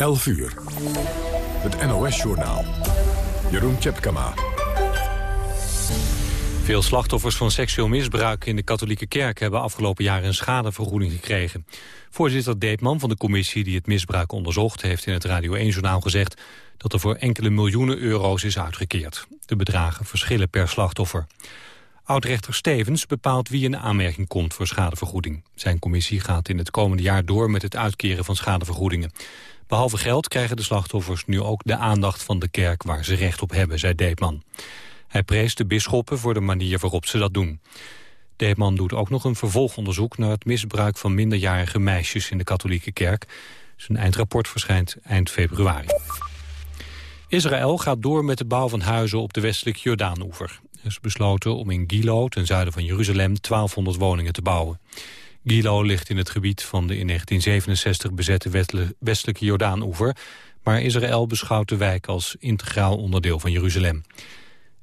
11 uur. Het NOS-journaal. Jeroen Tjepkama. Veel slachtoffers van seksueel misbruik in de katholieke kerk... hebben afgelopen jaar een schadevergoeding gekregen. Voorzitter Deetman van de commissie die het misbruik onderzocht... heeft in het Radio 1-journaal gezegd... dat er voor enkele miljoenen euro's is uitgekeerd. De bedragen verschillen per slachtoffer. Oudrechter Stevens bepaalt wie in aanmerking komt voor schadevergoeding. Zijn commissie gaat in het komende jaar door met het uitkeren van schadevergoedingen. Behalve geld krijgen de slachtoffers nu ook de aandacht van de kerk waar ze recht op hebben, zei Deetman. Hij prees de bisschoppen voor de manier waarop ze dat doen. Deetman doet ook nog een vervolgonderzoek naar het misbruik van minderjarige meisjes in de katholieke kerk. Zijn eindrapport verschijnt eind februari. Israël gaat door met de bouw van huizen op de westelijke Jordaanoever is besloten om in Gilo, ten zuiden van Jeruzalem, 1200 woningen te bouwen. Gilo ligt in het gebied van de in 1967 bezette westelijke Jordaanoever, maar Israël beschouwt de wijk als integraal onderdeel van Jeruzalem.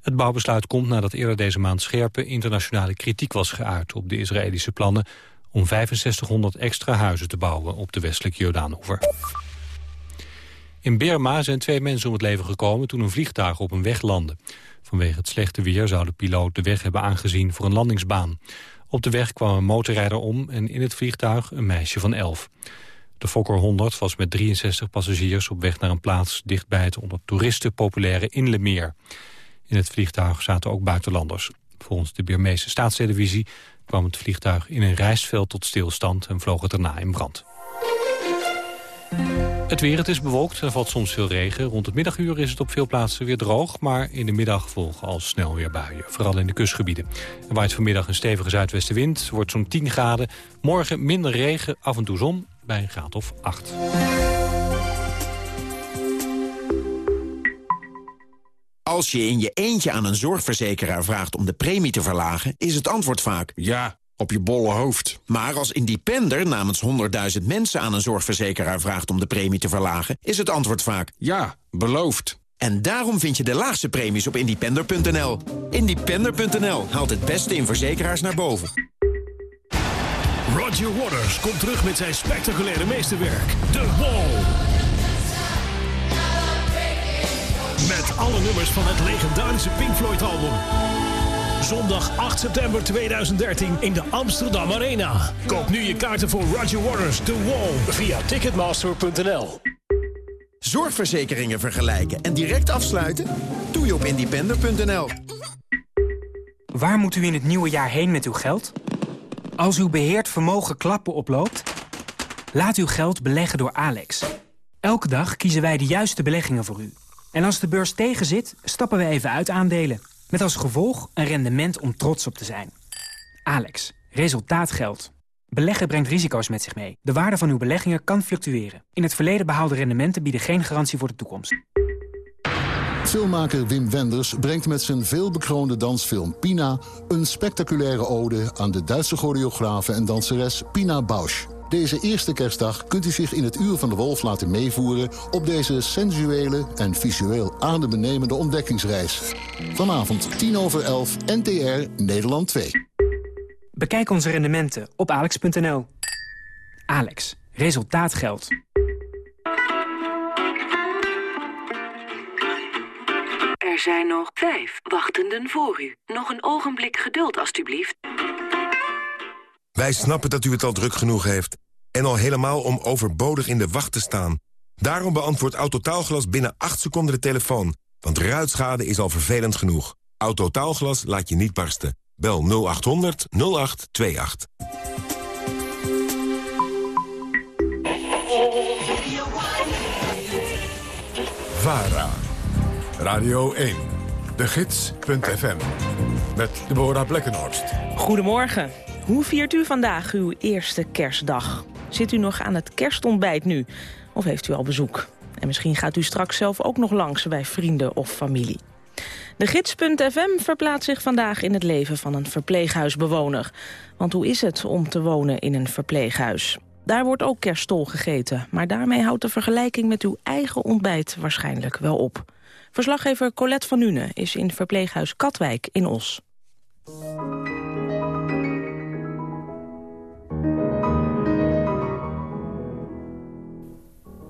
Het bouwbesluit komt nadat eerder deze maand scherpe internationale kritiek was geuit op de Israëlische plannen om 6500 extra huizen te bouwen op de westelijke Jordaanoever. In Burma zijn twee mensen om het leven gekomen toen een vliegtuig op een weg landde. Vanwege het slechte weer zou de piloot de weg hebben aangezien voor een landingsbaan. Op de weg kwam een motorrijder om en in het vliegtuig een meisje van 11. De Fokker 100 was met 63 passagiers op weg naar een plaats dichtbij het onder toeristen populaire Inlemeer. In het vliegtuig zaten ook buitenlanders. Volgens de Birmeese staatstelevisie kwam het vliegtuig in een rijstveld tot stilstand en vloog het daarna in brand. Het weer, het is bewolkt en valt soms veel regen. Rond het middaguur is het op veel plaatsen weer droog... maar in de middag volgen al snel weer buien, vooral in de kustgebieden. Er waait vanmiddag een stevige zuidwestenwind, wordt zo'n 10 graden. Morgen minder regen, af en toe zon, bij een graad of 8. Als je in je eentje aan een zorgverzekeraar vraagt om de premie te verlagen... is het antwoord vaak... Ja, op je bolle hoofd. Maar als independer namens 100.000 mensen aan een zorgverzekeraar vraagt om de premie te verlagen... is het antwoord vaak... Ja, beloofd. En daarom vind je de laagste premies op independer.nl. Independer.nl haalt het beste in verzekeraars naar boven. Roger Waters komt terug met zijn spectaculaire meesterwerk, The Wall. Met alle nummers van het legendarische Pink Floyd-album. Zondag 8 september 2013 in de Amsterdam Arena. Koop nu je kaarten voor Roger Waters The Wall via ticketmaster.nl. Zorgverzekeringen vergelijken en direct afsluiten? Doe je op independer.nl. Waar moet u in het nieuwe jaar heen met uw geld? Als uw beheerd vermogen klappen oploopt? Laat uw geld beleggen door Alex. Elke dag kiezen wij de juiste beleggingen voor u. En als de beurs tegenzit, stappen we even uit aandelen. Met als gevolg een rendement om trots op te zijn. Alex, resultaat geldt. Beleggen brengt risico's met zich mee. De waarde van uw beleggingen kan fluctueren. In het verleden behaalde rendementen bieden geen garantie voor de toekomst. Filmmaker Wim Wenders brengt met zijn veelbekroonde dansfilm Pina... een spectaculaire ode aan de Duitse choreografe en danseres Pina Bausch. Deze eerste kerstdag kunt u zich in het Uur van de Wolf laten meevoeren... op deze sensuele en visueel adembenemende ontdekkingsreis. Vanavond 10 over 11 NTR Nederland 2. Bekijk onze rendementen op alex.nl. Alex, resultaat geldt. Er zijn nog vijf wachtenden voor u. Nog een ogenblik geduld, alstublieft. Wij snappen dat u het al druk genoeg heeft. En al helemaal om overbodig in de wacht te staan. Daarom beantwoordt Autotaalglas binnen 8 seconden de telefoon. Want ruitschade is al vervelend genoeg. Autotaalglas laat je niet barsten. Bel 0800 0828. VARA. Radio 1. De Gids.fm. Met Deborah Blekkenhorst. Goedemorgen. Hoe viert u vandaag uw eerste kerstdag? Zit u nog aan het kerstontbijt nu? Of heeft u al bezoek? En misschien gaat u straks zelf ook nog langs bij vrienden of familie. De gids.fm verplaatst zich vandaag in het leven van een verpleeghuisbewoner. Want hoe is het om te wonen in een verpleeghuis? Daar wordt ook kerststol gegeten, maar daarmee houdt de vergelijking met uw eigen ontbijt waarschijnlijk wel op. Verslaggever Colette van Nune is in verpleeghuis Katwijk in Os.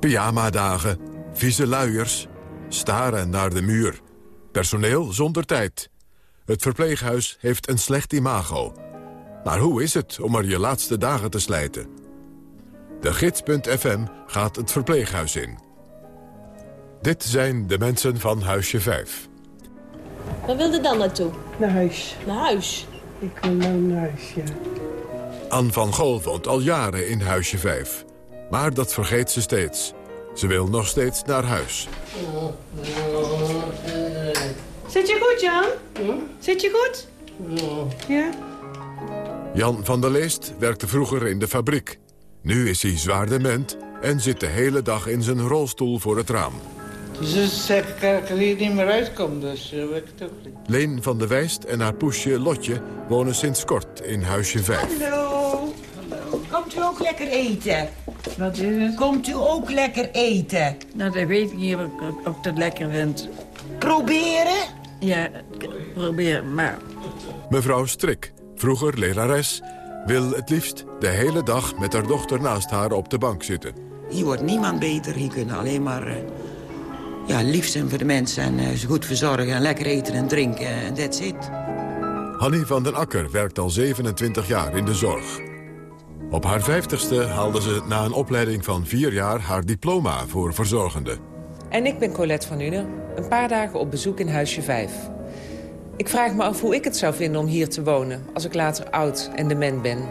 Pyjama-dagen, vieze luiers, staren naar de muur. Personeel zonder tijd. Het verpleeghuis heeft een slecht imago. Maar hoe is het om er je laatste dagen te slijten? De gids.fm gaat het verpleeghuis in. Dit zijn de mensen van Huisje 5. Waar wilde dan naartoe? Naar huis. Naar huis? Ik wil nou naar huis, ja. Anne van Gol woont al jaren in Huisje 5. Maar dat vergeet ze steeds. Ze wil nog steeds naar huis. Zit je goed, Jan? Zit je goed? Ja. Jan van der Leest werkte vroeger in de fabriek. Nu is hij zwaar dement en zit de hele dag in zijn rolstoel voor het raam. Ze zegt dat ik er hier niet meer uitkom, dus uh, weet ik het ook niet. Leen van der Wijst en haar poesje Lotje wonen sinds kort in Huisje 5. Hallo. Komt u ook lekker eten? Wat is het? Komt u ook lekker eten? Nou, dat weet ik niet of ik, of ik dat lekker vind. Proberen? Ja, ik probeer, maar... Mevrouw Strik, vroeger lerares, wil het liefst de hele dag met haar dochter naast haar op de bank zitten. Hier wordt niemand beter. Hier kunnen alleen maar uh, ja, lief zijn voor de mensen... en uh, ze goed verzorgen en lekker eten en drinken en that's it. Hanny van den Akker werkt al 27 jaar in de zorg. Op haar vijftigste haalde ze na een opleiding van vier jaar haar diploma voor verzorgende. En ik ben Colette van Uden, een paar dagen op bezoek in Huisje 5. Ik vraag me af hoe ik het zou vinden om hier te wonen... als ik later oud en dement ben.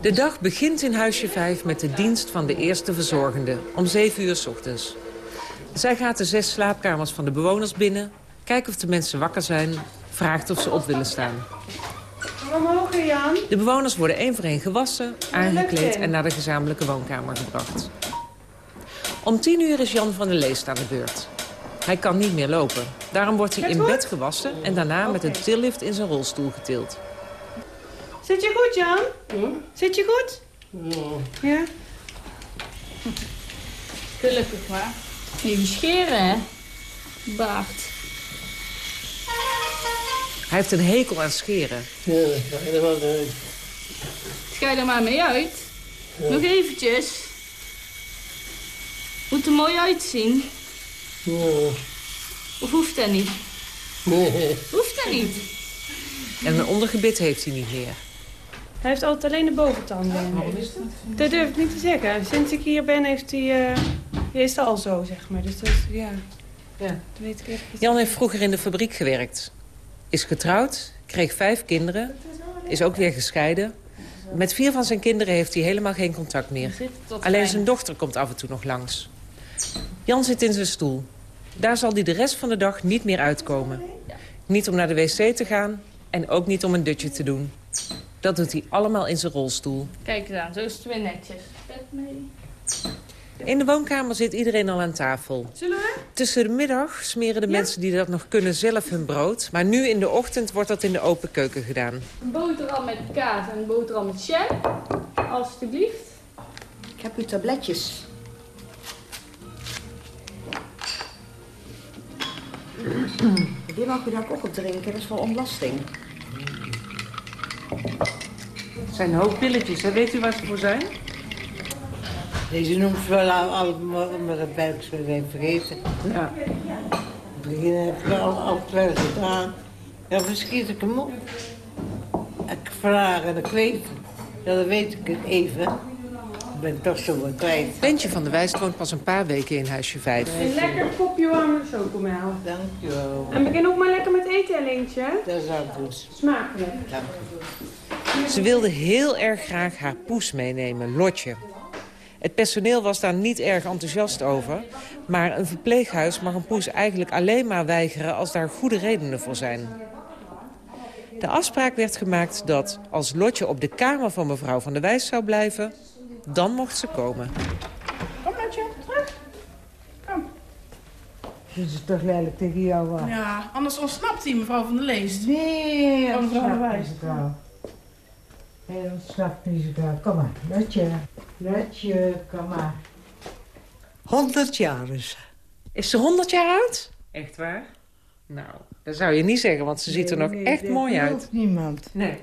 De dag begint in Huisje 5 met de dienst van de eerste verzorgende... om 7 uur s ochtends. Zij gaat de zes slaapkamers van de bewoners binnen... kijkt of de mensen wakker zijn, vraagt of ze op willen staan. De bewoners worden één voor één gewassen, aangekleed en naar de gezamenlijke woonkamer gebracht. Om tien uur is Jan van der Leest aan de beurt. Hij kan niet meer lopen. Daarom wordt hij in bed gewassen en daarna met een tillift in zijn rolstoel getild. Zit je goed, Jan? Zit je goed? Ja. Gelukkig maar. Even scheren, hè? Baard. Hij heeft een hekel aan scheren. Ja, dat ga je er wel uit. Schij er maar mee uit. Nog eventjes. Moet er mooi uitzien. Ja. Of hoeft dat niet? Nee. Hoeft dat niet? En een ondergebit heeft hij niet meer. Hij heeft altijd alleen de boventanden. Dat durf ik niet te zeggen. Sinds ik hier ben heeft hij... eh is al zo, zeg maar. Dus dat, ja. Ja, dat weet ik echt niet. Jan heeft vroeger in de fabriek gewerkt. Is getrouwd, kreeg vijf kinderen, is ook weer gescheiden. Met vier van zijn kinderen heeft hij helemaal geen contact meer. Alleen zijn dochter komt af en toe nog langs. Jan zit in zijn stoel. Daar zal hij de rest van de dag niet meer uitkomen. Niet om naar de wc te gaan en ook niet om een dutje te doen. Dat doet hij allemaal in zijn rolstoel. Kijk eens aan, zo is het weer netjes. Bed mee. In de woonkamer zit iedereen al aan tafel. Zullen we? Tussen de middag smeren de mensen die dat nog kunnen zelf hun brood. Maar nu in de ochtend wordt dat in de open keuken gedaan. Een boterham met kaas en een boterham met jam. Alsjeblieft. Ik heb uw tabletjes. Die mag u daar ook op drinken, dat is voor ontlasting. Het zijn hoofdpilletjes, hè? weet u waar ze voor zijn? Deze noemt wel al, al maar een buikzorg vergeten. Ja. In het begin heb ik al, al het wel gedaan. Ja, verschiet ik hem op. Ik vraag en ik weet. Ja, dan weet ik het even. Ik ben toch zo wat kwijt. Bentje van de Wijst woont pas een paar weken in huisje 5. Een lekker kopje warme chocomel. Dankjewel. En begin ook maar lekker met eten, Leentje. Dat is al goed. Smakelijk. Dank Ze wilde heel erg graag haar poes meenemen, Lotje. Het personeel was daar niet erg enthousiast over. Maar een verpleeghuis mag een poes eigenlijk alleen maar weigeren... als daar goede redenen voor zijn. De afspraak werd gemaakt dat als Lotje op de kamer van mevrouw van der Wijs zou blijven... dan mocht ze komen. Kom, Lotje, terug. Kom. Ze is toch lelijk tegen jou. Ja, anders ontsnapt hij, mevrouw van der Leest. Nee, Oh, mevrouw van der Wijs. Hij ontsnapt niet zo. Kom maar, Lotje. Kom maar. 100 jaar is ze. Is ze 100 jaar oud? Echt waar? Nou, Dat zou je niet zeggen, want ze ziet er nog Nee, echt dat mooi uit. niemand. Nee.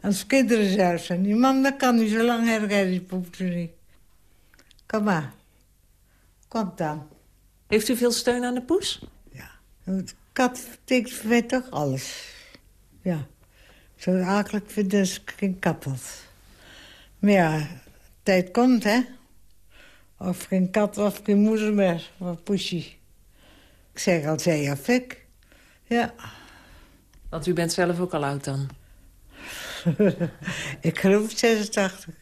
Als kinderen zelfs zijn. Die man, dat kan niet zo lang herkennen, die poept er niet. Kom maar. Kom dan. Heeft u veel steun aan de poes? De kat betekent voor mij toch alles. Ja. Zo akelig vind als ik geen kat had. Maar ja, tijd komt, hè. Of geen kat of geen moeder meer. Of poesie. Ik zeg al, zij of ik. Ja. Want u bent zelf ook al oud dan. ik geloof 86.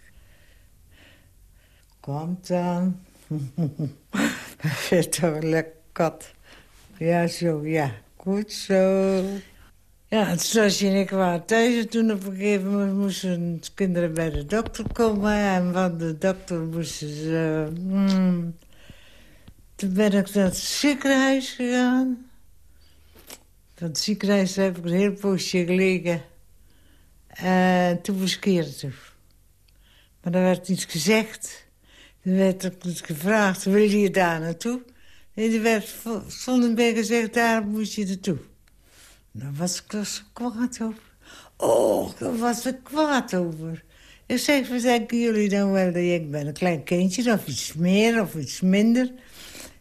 Komt dan. Zit toch een lekker kat. Ja, zo, ja. Goed zo. Ja, en Sasje en ik waren thuis en toen op een gegeven moment moesten de kinderen bij de dokter komen. En van de dokter moesten ze... hmm. Toen ben ik naar het ziekenhuis gegaan. Van het ziekenhuis heb ik een heel poosje gelegen. En toen moest ik hier toe. Maar er werd iets gezegd. Er werd ook iets gevraagd, wil je daar naartoe? Nee, er werd zonder bij gezegd, daar moest je naartoe. Daar was ik er zo kwaad over. Oh, daar was ik kwaad over. Ik zeg, wat denken jullie dan wel dat ik ben een klein kindje... of iets meer of iets minder?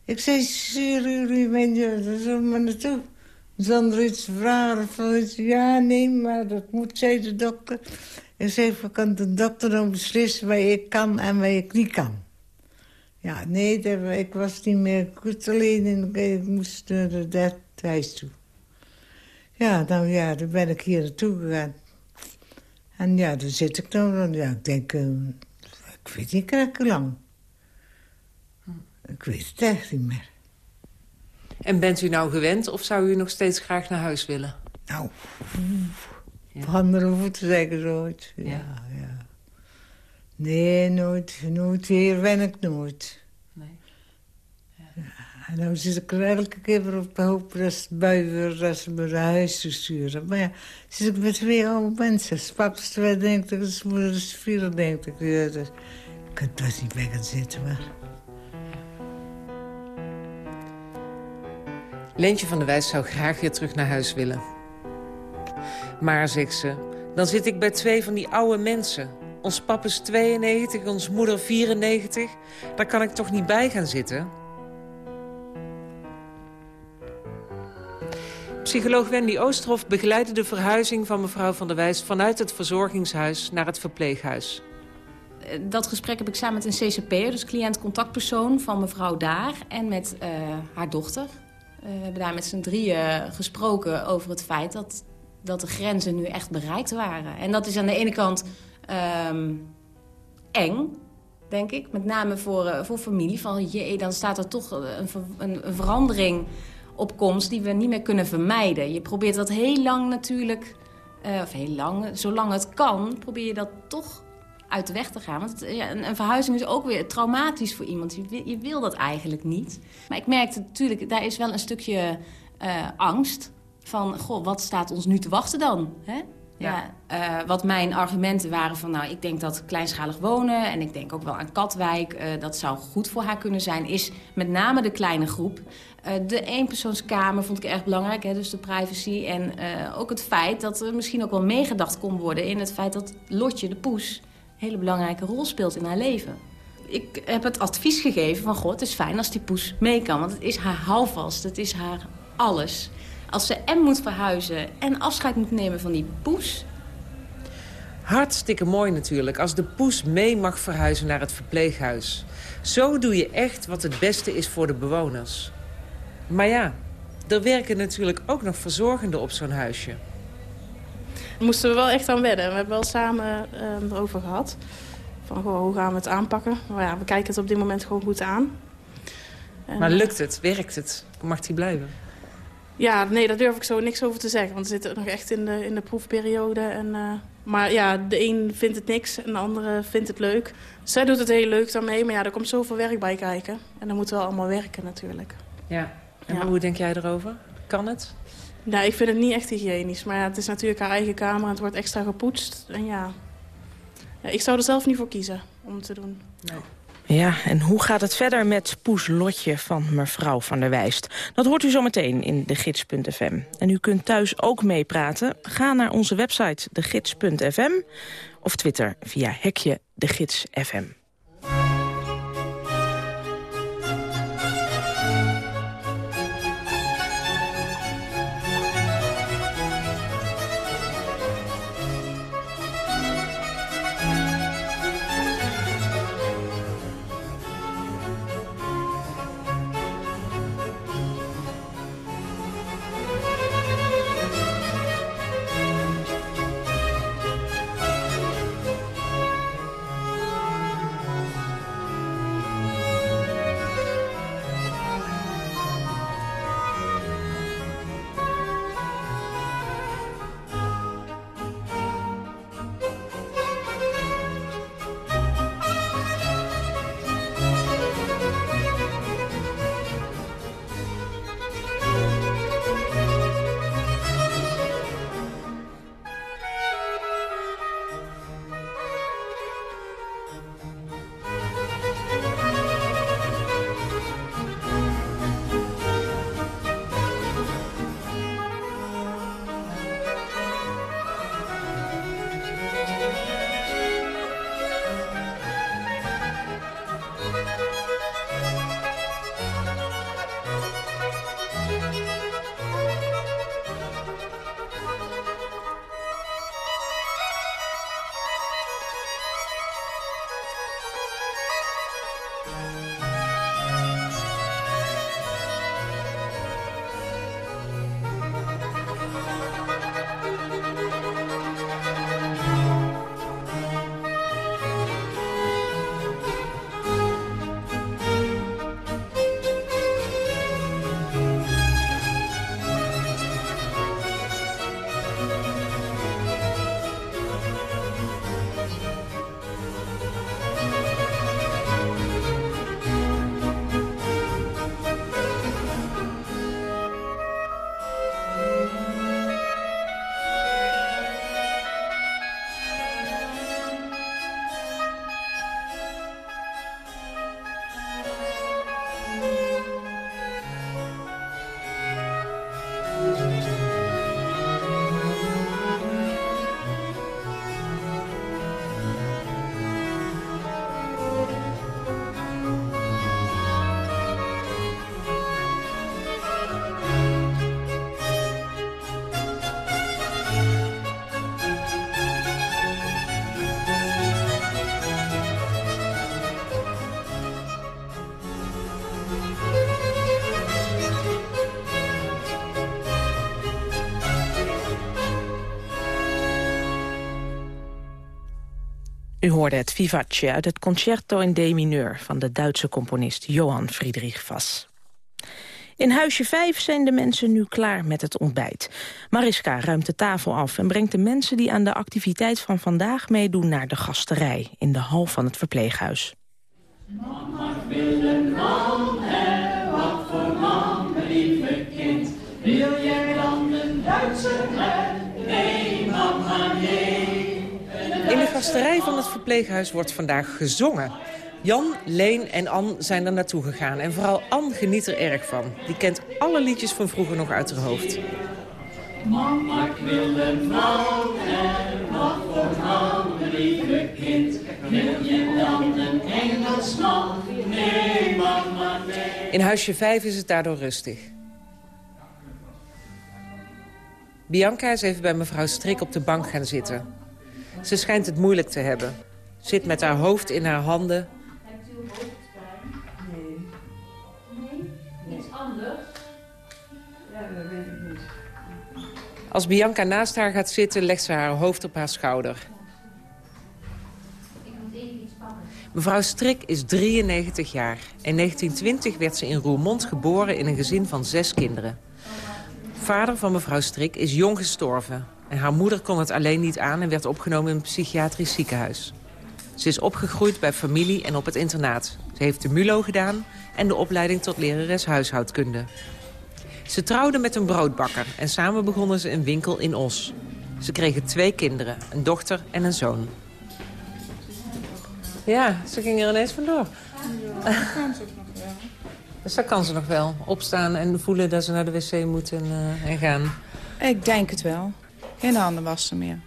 Ik zeg, sturen jullie mensen er zo maar naartoe? Zonder iets vragen of zoiets. Ja, nee, maar dat moet, zei de dokter. Ik zeg, wat kan de dokter dan beslissen waar ik kan en waar ik niet kan? Ja, nee, ik was niet meer goed alleen en ik moest naar de dat huis toe. Ja, nou ja, dan ben ik hier naartoe gegaan. En ja, daar zit ik dan. Ja, ik denk, uh, ik weet niet hoe lang. Ik weet het echt niet meer. En bent u nou gewend of zou u nog steeds graag naar huis willen? Nou, ja. op andere voeten zeggen ze ooit. Ja, ja. Nee, nooit. Nooit weer wen ik nooit. En dan zit ik er elke keer weer op te hopen dat ze buien dat ze me naar huis te sturen. Maar ja, zit ik met twee oude mensen. Papa is 92, zijn moeder is 94. Ja, dus ik kan toch niet bij gaan zitten, maar... Leentje van der Wijs zou graag weer terug naar huis willen. Maar, zegt ze, dan zit ik bij twee van die oude mensen. Ons pap is 92, ons moeder 94. Daar kan ik toch niet bij gaan zitten? Psycholoog Wendy Oosterhof begeleidde de verhuizing van mevrouw van der Wijs... vanuit het verzorgingshuis naar het verpleeghuis. Dat gesprek heb ik samen met een CCP'er, dus cliënt-contactpersoon van mevrouw Daar... en met uh, haar dochter. Uh, we hebben daar met z'n drieën gesproken over het feit dat, dat de grenzen nu echt bereikt waren. En dat is aan de ene kant um, eng, denk ik. Met name voor, voor familie. Van jee, dan staat er toch een, een, verandering op komst die we niet meer kunnen vermijden. Je probeert dat heel lang natuurlijk, uh, of heel lang, zolang het kan, probeer je dat toch uit de weg te gaan. Want het, ja, een, verhuizing is ook weer traumatisch voor iemand. Je wil, dat eigenlijk niet. Maar ik merkte natuurlijk, daar is wel een stukje uh, angst. Van, goh, wat staat ons nu te wachten dan? Hè? Ja. uh, wat mijn argumenten waren van, nou, ik denk dat kleinschalig wonen... en ik denk ook wel aan Katwijk, uh, dat zou goed voor haar kunnen zijn... is met name de kleine groep. Uh, de eenpersoonskamer vond ik erg belangrijk, hè, dus de privacy. En ook het feit dat er misschien ook wel meegedacht kon worden... in het feit dat Lotje, de poes, een hele belangrijke rol speelt in haar leven. Ik heb het advies gegeven van, god, het is fijn als die poes mee kan... want het is haar houvast, het is haar alles... Als ze en moet verhuizen en afscheid moet nemen van die poes. Hartstikke mooi natuurlijk, als de poes mee mag verhuizen naar het verpleeghuis. Zo doe je echt wat het beste is voor de bewoners. Maar ja, er werken natuurlijk ook nog verzorgenden op zo'n huisje. Daar moesten we wel echt aan wedden. We hebben wel samen uh, erover gehad. Van goh, hoe gaan we het aanpakken? Maar ja, we kijken het op dit moment gewoon goed aan. En, maar lukt het? Werkt het? Mag hij blijven? Ja, nee, daar durf ik zo niks over te zeggen. Want we zitten nog echt in de, in de proefperiode. En, uh, maar ja, de een vindt het niks en de andere vindt het leuk. Zij doet het heel leuk daarmee, maar ja, er komt zoveel werk bij kijken. En dan moeten we allemaal werken natuurlijk. Ja, en ja. hoe denk jij erover? Kan het? Nou, ik vind het niet echt hygiënisch. Maar ja, het is natuurlijk haar eigen kamer en het wordt extra gepoetst. En ja, ja ik zou er zelf niet voor kiezen om het te doen. Nee. Ja, en hoe gaat het verder met Poes Lotje van mevrouw van der Wijst? Dat hoort u zometeen in de gids.fm. En u kunt thuis ook meepraten. Ga naar onze website degids.fm of Twitter via hekje degids.fm. U hoorde het vivace uit het Concerto in D mineur... van de Duitse componist Johann Friedrich Vass. In huisje 5 zijn de mensen nu klaar met het ontbijt. Mariska ruimt de tafel af en brengt de mensen die aan de activiteit van vandaag meedoen naar de gasterij in de hal van het verpleeghuis. Mama wil een man, hè, wat voor man, lieve kind. Wil Gasterij van het verpleeghuis wordt vandaag gezongen. Jan, Leen en Ann zijn er naartoe gegaan. En vooral Ann geniet er erg van. Die kent alle liedjes van vroeger nog uit haar hoofd. Mama, ik wil een en wat voor man, lieve kind. Wil je dan een Engelsman? Nee, mama, nee. In huisje 5 is het daardoor rustig. Bianca is even bij mevrouw Strik op de bank gaan zitten. Ze schijnt het moeilijk te hebben. Zit met haar hoofd in haar handen. Hebt u hoofdpijn? Nee. Nee? Iets anders? Ja, dat weet ik niet. Als Bianca naast haar gaat zitten, legt ze haar hoofd op haar schouder. Ik moet even iets pakken. Mevrouw Strik is 93 jaar. In 1920 werd ze in Roermond geboren in een gezin van zes kinderen. Vader van mevrouw Strik is jong gestorven. En haar moeder kon het alleen niet aan en werd opgenomen in een psychiatrisch ziekenhuis. Ze is opgegroeid bij familie en op het internaat. Ze heeft de MULO gedaan en de opleiding tot lerares huishoudkunde. Ze trouwde met een broodbakker en samen begonnen ze een winkel in Os. Ze kregen twee kinderen, een dochter en een zoon. Ja, ze ging er ineens vandoor. dat kan ze nog wel. Dus dat kan ze nog wel. Opstaan en voelen dat ze naar de wc moeten eh, en gaan. Ik denk het wel. Geen handen wassen meer.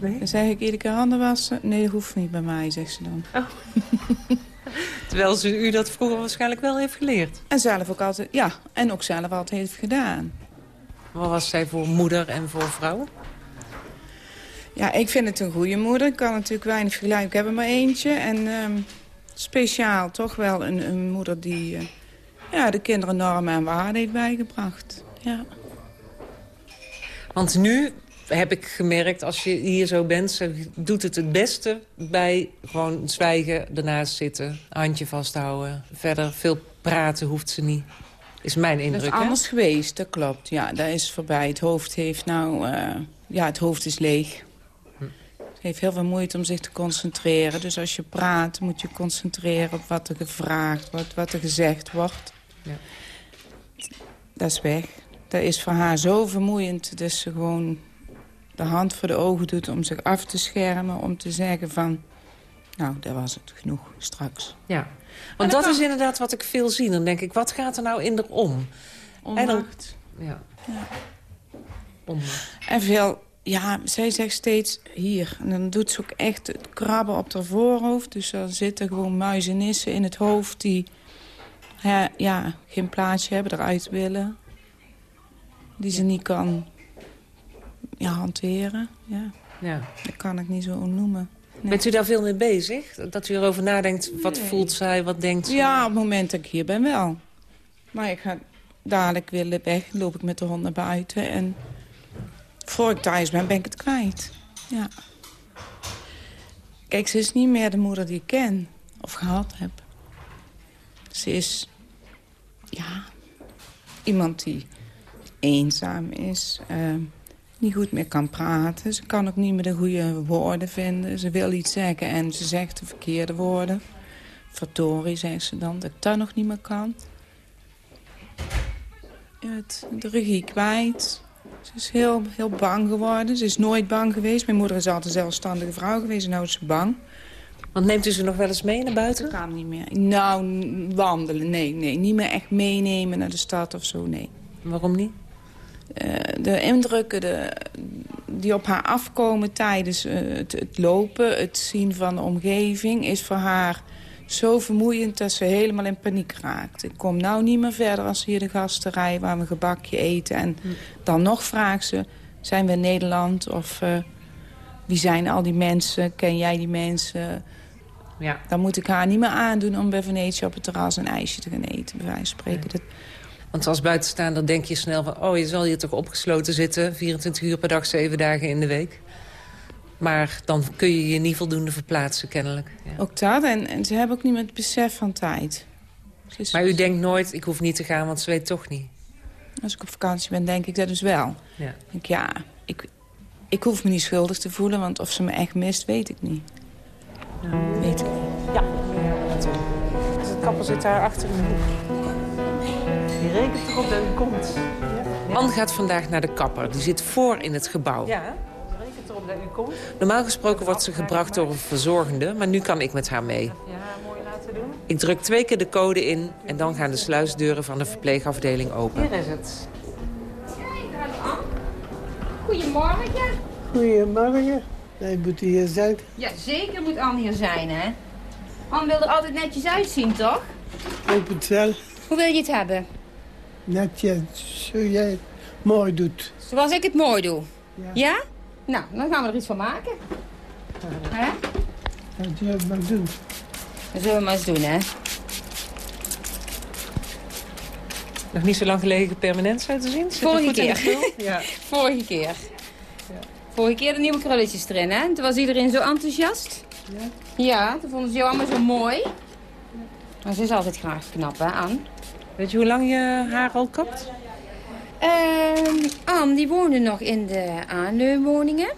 Dan zeg ik iedere keer handen wassen. Nee, dat hoeft niet bij mij, zegt ze dan. Terwijl ze u dat vroeger waarschijnlijk wel heeft geleerd. En zelf ook altijd, ja, en ook zelf altijd heeft gedaan. Wat was zij voor moeder en voor vrouw? Ja, ik vind het een goede moeder. Ik kan natuurlijk weinig vergelijken. Ik heb er maar eentje. En ehm, speciaal toch wel een, een moeder die eh, ja, de kinderen normen en waarden heeft bijgebracht. Ja. Want nu heb ik gemerkt, als je hier zo bent... ze doet het het beste bij gewoon zwijgen, ernaast zitten... handje vasthouden. Verder veel praten hoeft ze niet. Is mijn indruk, Dat is anders geweest, dat klopt. Ja, dat is voorbij. Het hoofd heeft nou... eh, ja, het hoofd is leeg. Het heeft heel veel moeite om zich te concentreren. Dus als je praat, moet je concentreren op wat er gevraagd wordt, wat er gezegd wordt. Ja. Dat is weg. Dat is voor haar zo vermoeiend dat ze gewoon de hand voor de ogen doet om zich af te schermen. Om te zeggen van, nou, dat was het genoeg straks. Ja, want dat is inderdaad wat ik veel zie. Dan denk ik, wat gaat er nou in er om? En dan, Onmacht. ja. Ja. Onmacht. En veel, ja, zij zegt steeds hier. En dan doet ze ook echt het krabben op haar voorhoofd. Dus er zitten gewoon muizenissen in het hoofd die ja, ja, geen plaatsje hebben, eruit willen. Die ze niet kan ja, hanteren. Ja. Ja. Dat kan ik niet zo noemen. Nee. Bent u daar veel mee bezig? Dat u erover nadenkt, wat voelt zij, wat denkt ze? Ja, op het moment dat ik hier ben wel. Maar ik ga dadelijk weer weg, loop ik met de hond naar buiten. En voor ik thuis ben, ben ik het kwijt. Ja. Kijk, ze is niet meer de moeder die ik ken of gehad heb. Ze is, ja, iemand die eenzaam is, eh, niet goed meer kan praten. Ze kan ook niet meer de goede woorden vinden. Ze wil iets zeggen en ze zegt de verkeerde woorden. Verdorie, zegt ze dan, dat ik dat nog niet meer kan. Het, de regie kwijt. Ze is heel, heel bang geworden. Ze is nooit bang geweest. Mijn moeder is altijd een zelfstandige vrouw geweest en nu is ze bang. Want neemt u ze nog wel eens mee naar buiten? Dat kan niet meer. Nou, wandelen, nee, nee. Niet meer echt meenemen naar de stad of zo, nee. Waarom niet? Eh, de indrukken de, die op haar afkomen tijdens eh, het, het lopen, het zien van de omgeving... is voor haar zo vermoeiend dat ze helemaal in paniek raakt. Ik kom nou niet meer verder als hier de gasterij waar we gebakje eten. En dan nog vraagt ze, zijn we in Nederland? Of eh, wie zijn al die mensen? Ken jij die mensen? Ja. Dan moet ik haar niet meer aandoen om bij Venetië op het terras een ijsje te gaan eten. Bij wijze van spreken. Dat, Want als buitenstaander denk je snel van... oh, je zal hier toch opgesloten zitten, 24 uur per dag, 7 dagen in de week. Maar dan kun je je niet voldoende verplaatsen, kennelijk. Ja. Ook dat. En, en ze hebben ook niet het besef van tijd. Maar u denkt nooit, ik hoef niet te gaan, want ze weet toch niet. Als ik op vakantie ben, denk ik dat dus wel. Ja. Ik denk, ja, ik, ik hoef me niet schuldig te voelen... want of ze me echt mist, weet ik niet. Weet ik niet. Ja. Dus het kapper zit daar achter in de hoek. Die rekent erop dat u komt. Anne gaat vandaag naar de kapper. Die zit voor in het gebouw. Ja, rekent erop dat u komt. Normaal gesproken wordt ze gebracht door een verzorgende, maar nu kan ik met haar mee. Ja, mooi laten doen. Ik druk twee keer de code in en dan gaan de sluisdeuren van de verpleegafdeling open. Hier is het. Goedemorgen. Goedemorgen. Hij moet hier zijn. Ja, zeker moet Anne hier zijn, hè? Anne wil er altijd netjes uitzien, toch? Op het wel. Hoe wil je het hebben? Netjes, zo jij het mooi doet. Zoals ik het mooi doe. Ja? Nou, dan gaan we er iets van maken. Hè? Dat je het maar doen. Dat zullen we maar eens doen, hè? Nog niet zo lang geleden permanent zo te zien? Zit Vorige keer. Ja. Vorige keer. Vorige keer de nieuwe krulletjes erin, hè? Toen was iedereen zo enthousiast. Ja. Ja, toen vonden ze jou allemaal zo mooi. Maar ze is altijd graag knap, hè, Anne? Weet je hoe lang je haar al kapt? Ehm Anne, die woonde nog in de aanleunwoningen.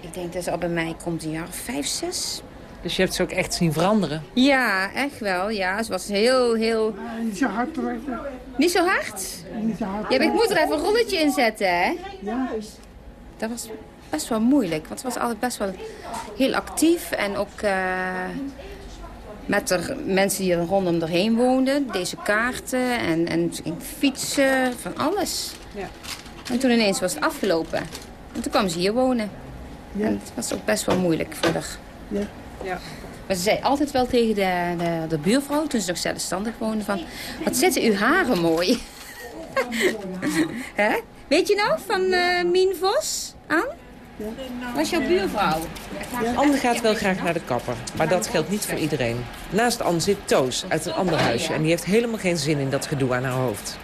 Ik denk dat ze al bij mij komt een jaar of vijf, zes. Dus je hebt ze ook echt zien veranderen? Ja, echt wel. Ja, ze was heel, heel... Niet zo hard werken. Niet zo hard? Niet zo hard Ja, maar ik moet er even een rolletje in zetten, hè? Ja. Dat was best wel moeilijk, want ze was altijd best wel heel actief en ook... eh, Met er mensen die er rondom erheen woonden. Deze kaarten en, en fietsen, van alles. Ja. En toen ineens was het afgelopen. En toen kwam ze hier wonen. En het was ook best wel moeilijk voor haar. Ja. Ja. Maar ze zei altijd wel tegen de, de, de buurvrouw, toen ze nog zelfstandig woonde, van... Wat zitten uw haren mooi. Hè? Weet je nog van eh Mien Vos, Aan? Was jouw buurvrouw? Anne gaat wel graag naar de kapper, maar dat geldt niet voor iedereen. Naast Anne zit Toos uit een ander huisje en die heeft helemaal geen zin in dat gedoe aan haar hoofd.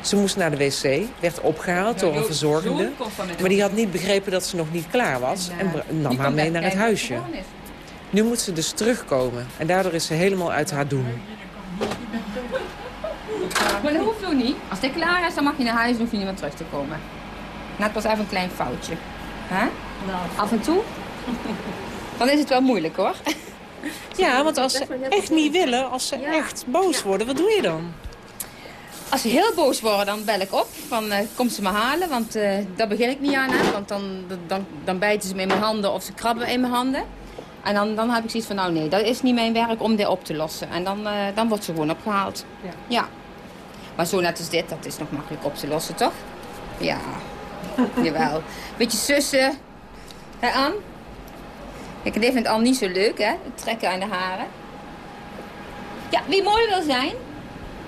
Ze moest naar de wc, werd opgehaald door een verzorgende... maar die had niet begrepen dat ze nog niet klaar was en nam haar mee naar het huisje. Nu moet ze dus terugkomen en daardoor is ze helemaal uit haar doen. Maar dat hoeft ook niet. Als dit klaar is, dan mag je naar huis en hoef je niet meer terug te komen. Net was even een klein foutje. Hè? Af en toe. Dan is het wel moeilijk hoor. Ja, want als ze echt niet willen, als ze echt boos worden, wat doe je dan? Als ze heel boos worden, dan bel ik op. Van, eh, kom ze me halen, want eh daar begin ik niet aan. Hè? Want dan, dan, dan bijten ze me in mijn handen of ze krabben in mijn handen. En dan, dan heb ik zoiets van, nou nee, dat is niet mijn werk om dit op te lossen. En dan, eh, dan wordt ze gewoon opgehaald. Ja. ja. Maar zo net als dit, dat is nog makkelijk op te lossen, toch? Ja, jawel. Beetje sussen. Hé, Ann? Ik dit vindt Ann niet zo leuk, hè? Het trekken aan de haren. Ja, wie mooi wil zijn?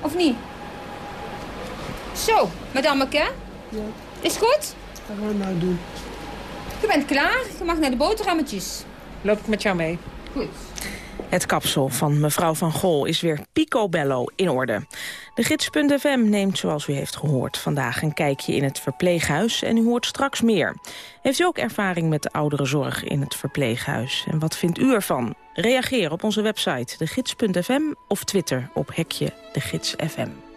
Of niet? Zo, madameke. Ja. Is goed? Wat gaan we nou doen? Je bent klaar. Je mag naar de boterhammetjes. Loop ik met jou mee? Goed. Het kapsel van mevrouw Van Gol is weer picobello in orde. De gids.fm neemt, zoals u heeft gehoord, vandaag een kijkje in het verpleeghuis. En u hoort straks meer. Heeft u ook ervaring met de ouderenzorg in het verpleeghuis? En wat vindt u ervan? Reageer op onze website degids.fm of Twitter op hekje degids.fm.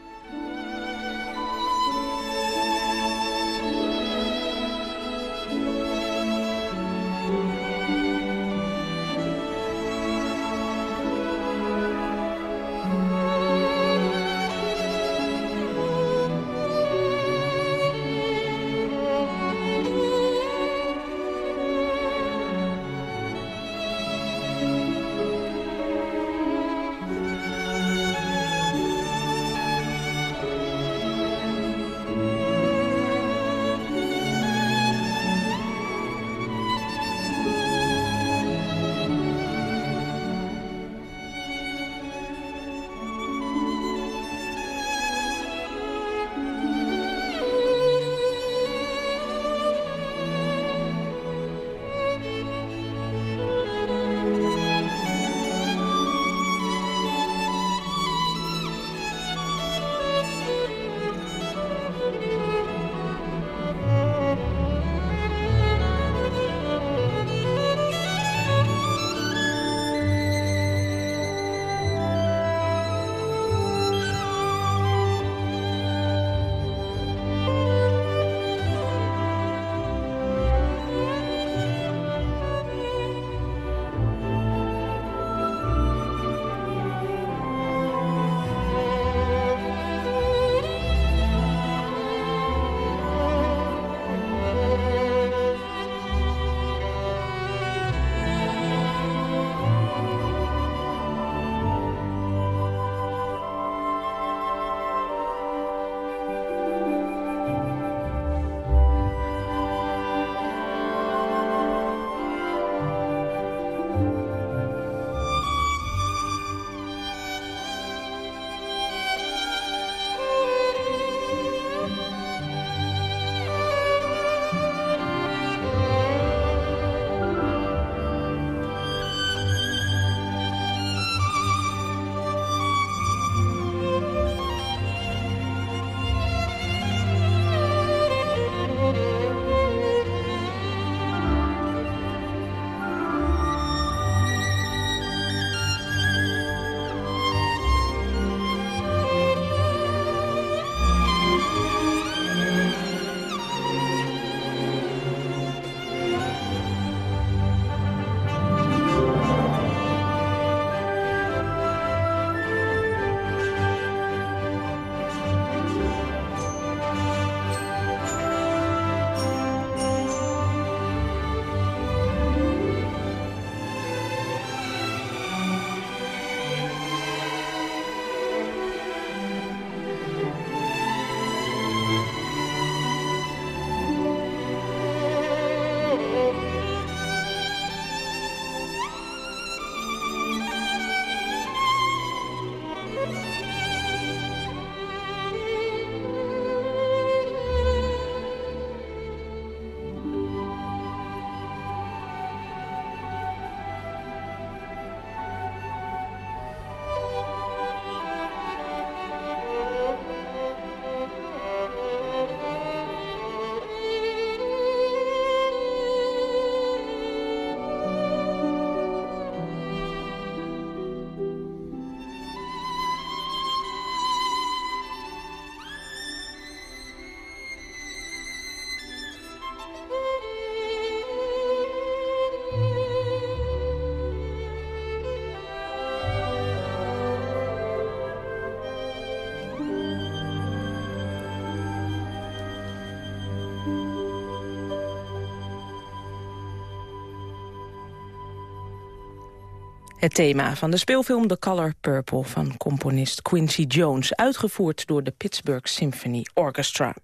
Het thema van de speelfilm The Color Purple van componist Quincy Jones... uitgevoerd door de Pittsburgh Symphony Orchestra.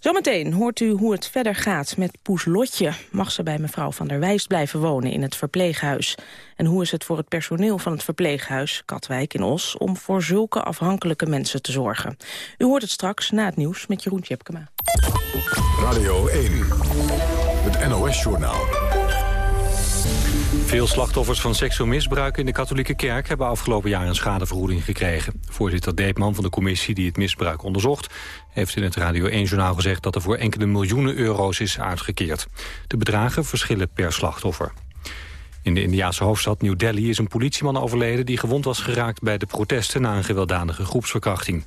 Zometeen hoort u hoe het verder gaat met Poes Lotje. Mag ze bij mevrouw van der Wijst blijven wonen in het verpleeghuis? En hoe is het voor het personeel van het verpleeghuis Katwijk in Os... om voor zulke afhankelijke mensen te zorgen? U hoort het straks na het nieuws met Jeroen Tjepkema. Radio 1, het NOS-journaal. Veel slachtoffers van seksueel misbruik in de katholieke kerk... hebben afgelopen jaar een schadevergoeding gekregen. Voorzitter Deepman van de commissie die het misbruik onderzocht... heeft in het Radio 1-journaal gezegd dat er voor enkele miljoenen euro's is uitgekeerd. De bedragen verschillen per slachtoffer. In de Indiaanse hoofdstad New Delhi is een politieman overleden... die gewond was geraakt bij de protesten na een gewelddadige groepsverkrachting.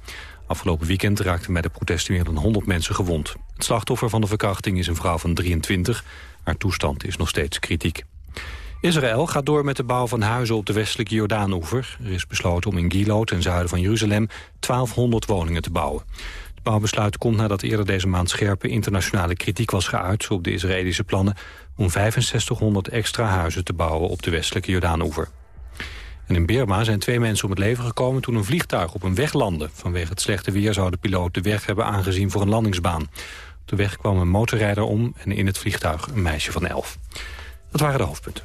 Afgelopen weekend raakten bij de protesten meer dan 100 mensen gewond. Het slachtoffer van de verkrachting is een vrouw van 23. Haar toestand is nog steeds kritiek. Israël gaat door met de bouw van huizen op de westelijke Jordaanoever. Er is besloten om in Gilo, ten zuiden van Jeruzalem, 1200 woningen te bouwen. Het bouwbesluit komt nadat eerder deze maand scherpe internationale kritiek was geuit op de Israëlische plannen om 6500 extra huizen te bouwen op de westelijke Jordaanoever. En in Birma zijn twee mensen om het leven gekomen toen een vliegtuig op een weg landde. Vanwege het slechte weer zou de piloot de weg hebben aangezien voor een landingsbaan. Op de weg kwam een motorrijder om en in het vliegtuig een meisje van elf. Dat waren de hoofdpunten.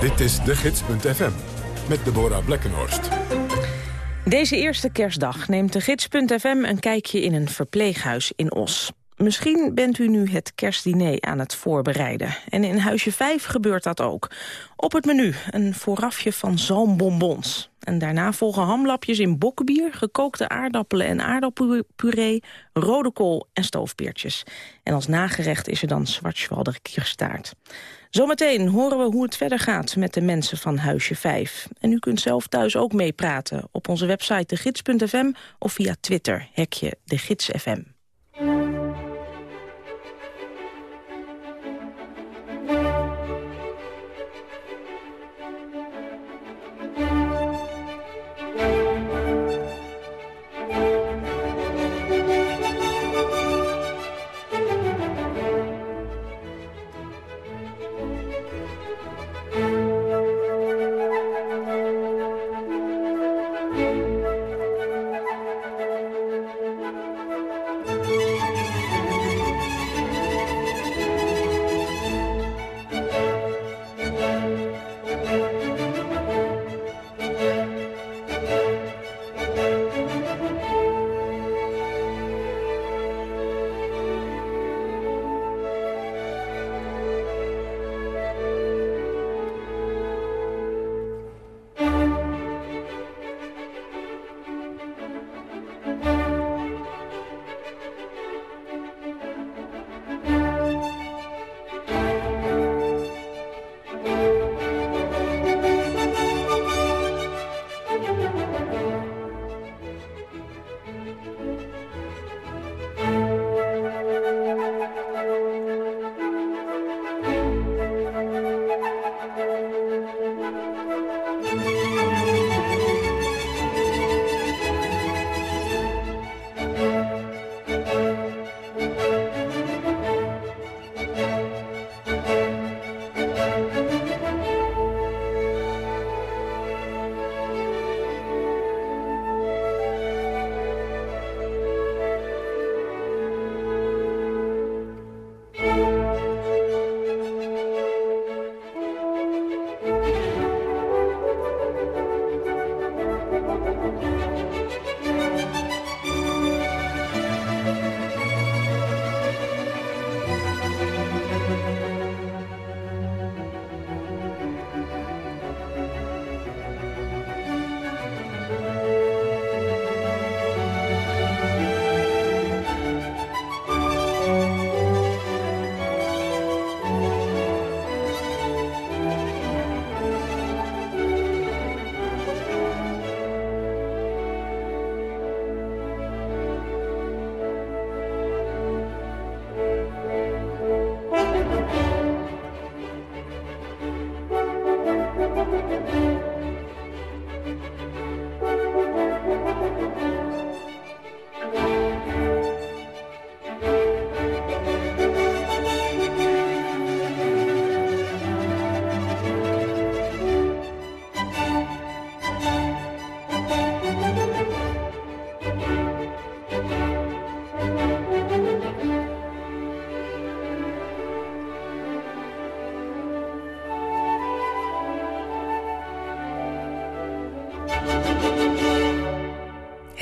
Dit is de gids.fm met Deborah Blekkenhorst. Deze eerste kerstdag neemt de gids.fm een kijkje in een verpleeghuis in Os. Misschien bent u nu het kerstdiner aan het voorbereiden. En in huisje 5 gebeurt dat ook. Op het menu een voorafje van zalmbonbons. En daarna volgen hamlapjes in bokkenbier, gekookte aardappelen en aardappelpuree, rode kool en stoofpeertjes. En als nagerecht is er dan Schwarzwalder kierstaart. Zometeen horen we hoe het verder gaat met de mensen van Huisje 5. En u kunt zelf thuis ook meepraten op onze website degids.fm of via Twitter, hekje degids.fm.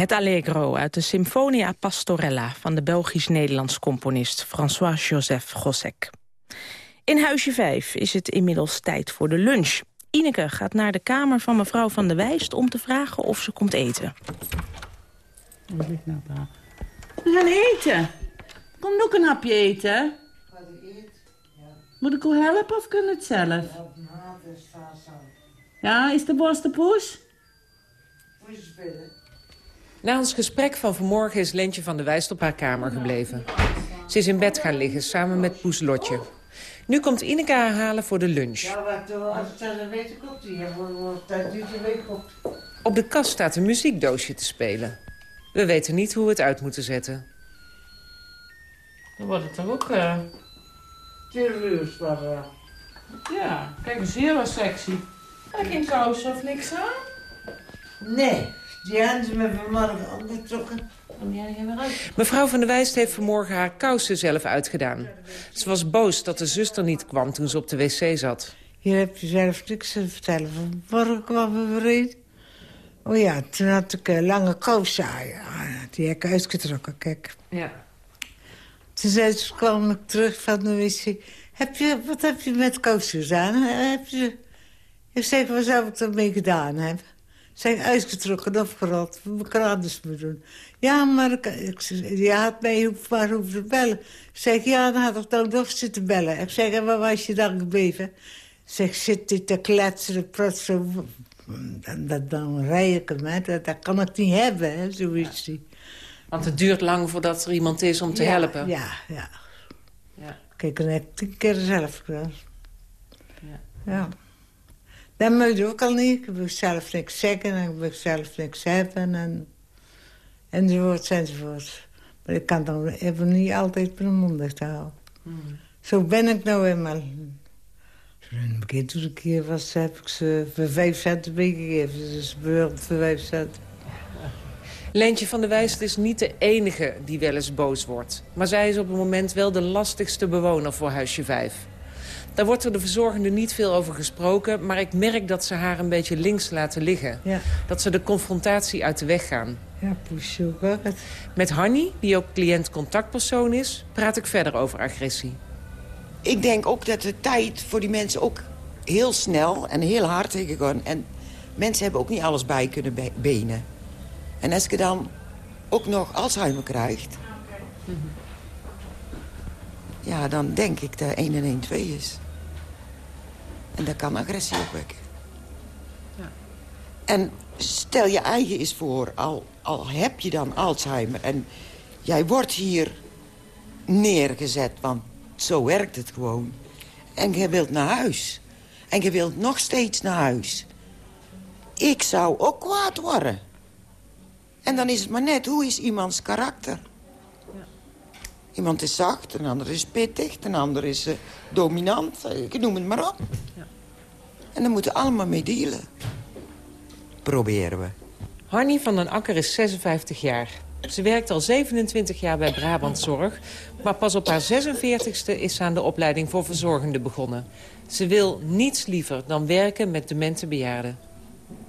Het Allegro uit de Symphonia Pastorella van de Belgisch-Nederlands componist François-Joseph Gossec. In huisje 5 is het inmiddels tijd voor de lunch. Ineke gaat naar de kamer van mevrouw van der Wijst om te vragen of ze komt eten. We gaan eten. Kom ook een hapje eten. Moet ik u helpen of kun je het zelf? Ja, is de borst de poes? Na ons gesprek van vanmorgen is Lentje van de Wijst op haar kamer gebleven. Ze is in bed gaan liggen, samen met Poes Lotje. Nu komt Ineke haar halen voor de lunch. Ja, als het ik op die, dat duurt een week op. Op de kast staat een muziekdoosje te spelen. We weten niet hoe we het uit moeten zetten. Dan wordt het toch ook... Uh... Uh... Ja, kijk eens hier wat sexy. Heb je geen kousen of niks aan? Nee, hebben ze me vanmorgen aangetrokken. Mevrouw van der Wijst heeft vanmorgen haar kousen zelf uitgedaan. Ze was boos dat de zuster niet kwam toen ze op de wc zat. Hier heb je zelf niks te vertellen. Vanmorgen kwam we weer Oh ja, toen had ik uh, lange kousen aan. Ja, die heb ik uitgetrokken, kijk. Ja. Toen zei ze, kwam ik terug van de wc. Heb je, wat heb je met kousen gedaan? Heb je... Ik zei, wat zou ik ermee gedaan hebben? Zijn uitgetrokken, afgerot. Wat kan anders me doen? Ja, maar ik, ik, je had mij maar hoeven te bellen. Ik zeg, ja, dan had ik dan nog zitten bellen. Ik zeg, en waar was je dan gebleven? Ik zeg, zit dit te kletsen, protsen. Dan, dan, dan rij ik hem, hè. Dat, dat kan ik niet hebben, hè, zoiets. Want het duurt lang voordat er iemand is om te ja, helpen. Ja, ja. ja. Kijk, dan heb ik tien keer zelf gedaan. Ja. ja. Dat moet je ook al niet. Ik wil zelf niks zeggen en ik wil zelf niks hebben. En, enzovoort, enzovoort. Maar ik kan dan even niet altijd te houden. Hmm. Zo ben ik nou eenmaal. In het begin toen ik hier was, heb ik ze voor vijf cent meegegeven. Dus beurt voor vijf cent. Lentje van der Wijst is niet de enige die wel eens boos wordt. Maar zij is op het moment wel de lastigste bewoner voor huisje 5. Daar wordt er de verzorgende niet veel over gesproken... maar ik merk dat ze haar een beetje links laten liggen. Ja. Dat ze de confrontatie uit de weg gaan. Ja, poesje ook het. Met Hanny, die ook cliënt-contactpersoon is... praat ik verder over agressie. Ik denk ook dat de tijd voor die mensen ook heel snel en heel hard is gegaan. En mensen hebben ook niet alles bij kunnen be benen. En als je dan ook nog Alzheimer krijgt... ja, dan denk ik dat 1 en 1 2 is. En dat kan agressie opwekken. Ja. En stel je eigen eens voor, al, al heb je dan Alzheimer... en jij wordt hier neergezet, want zo werkt het gewoon. En je wilt naar huis. En je wilt nog steeds naar huis. Ik zou ook kwaad worden. En dan is het maar net, hoe is iemands karakter? Iemand is zacht, een ander is pittig, een ander is uh, dominant. Ik noem het maar op. Ja. En daar moeten we allemaal mee dealen. Proberen we. Hanny van den Akker is 56 jaar. Ze werkt al 27 jaar bij Brabant Zorg... maar pas op haar 46ste is ze aan de opleiding voor verzorgende begonnen. Ze wil niets liever dan werken met demente bejaarden.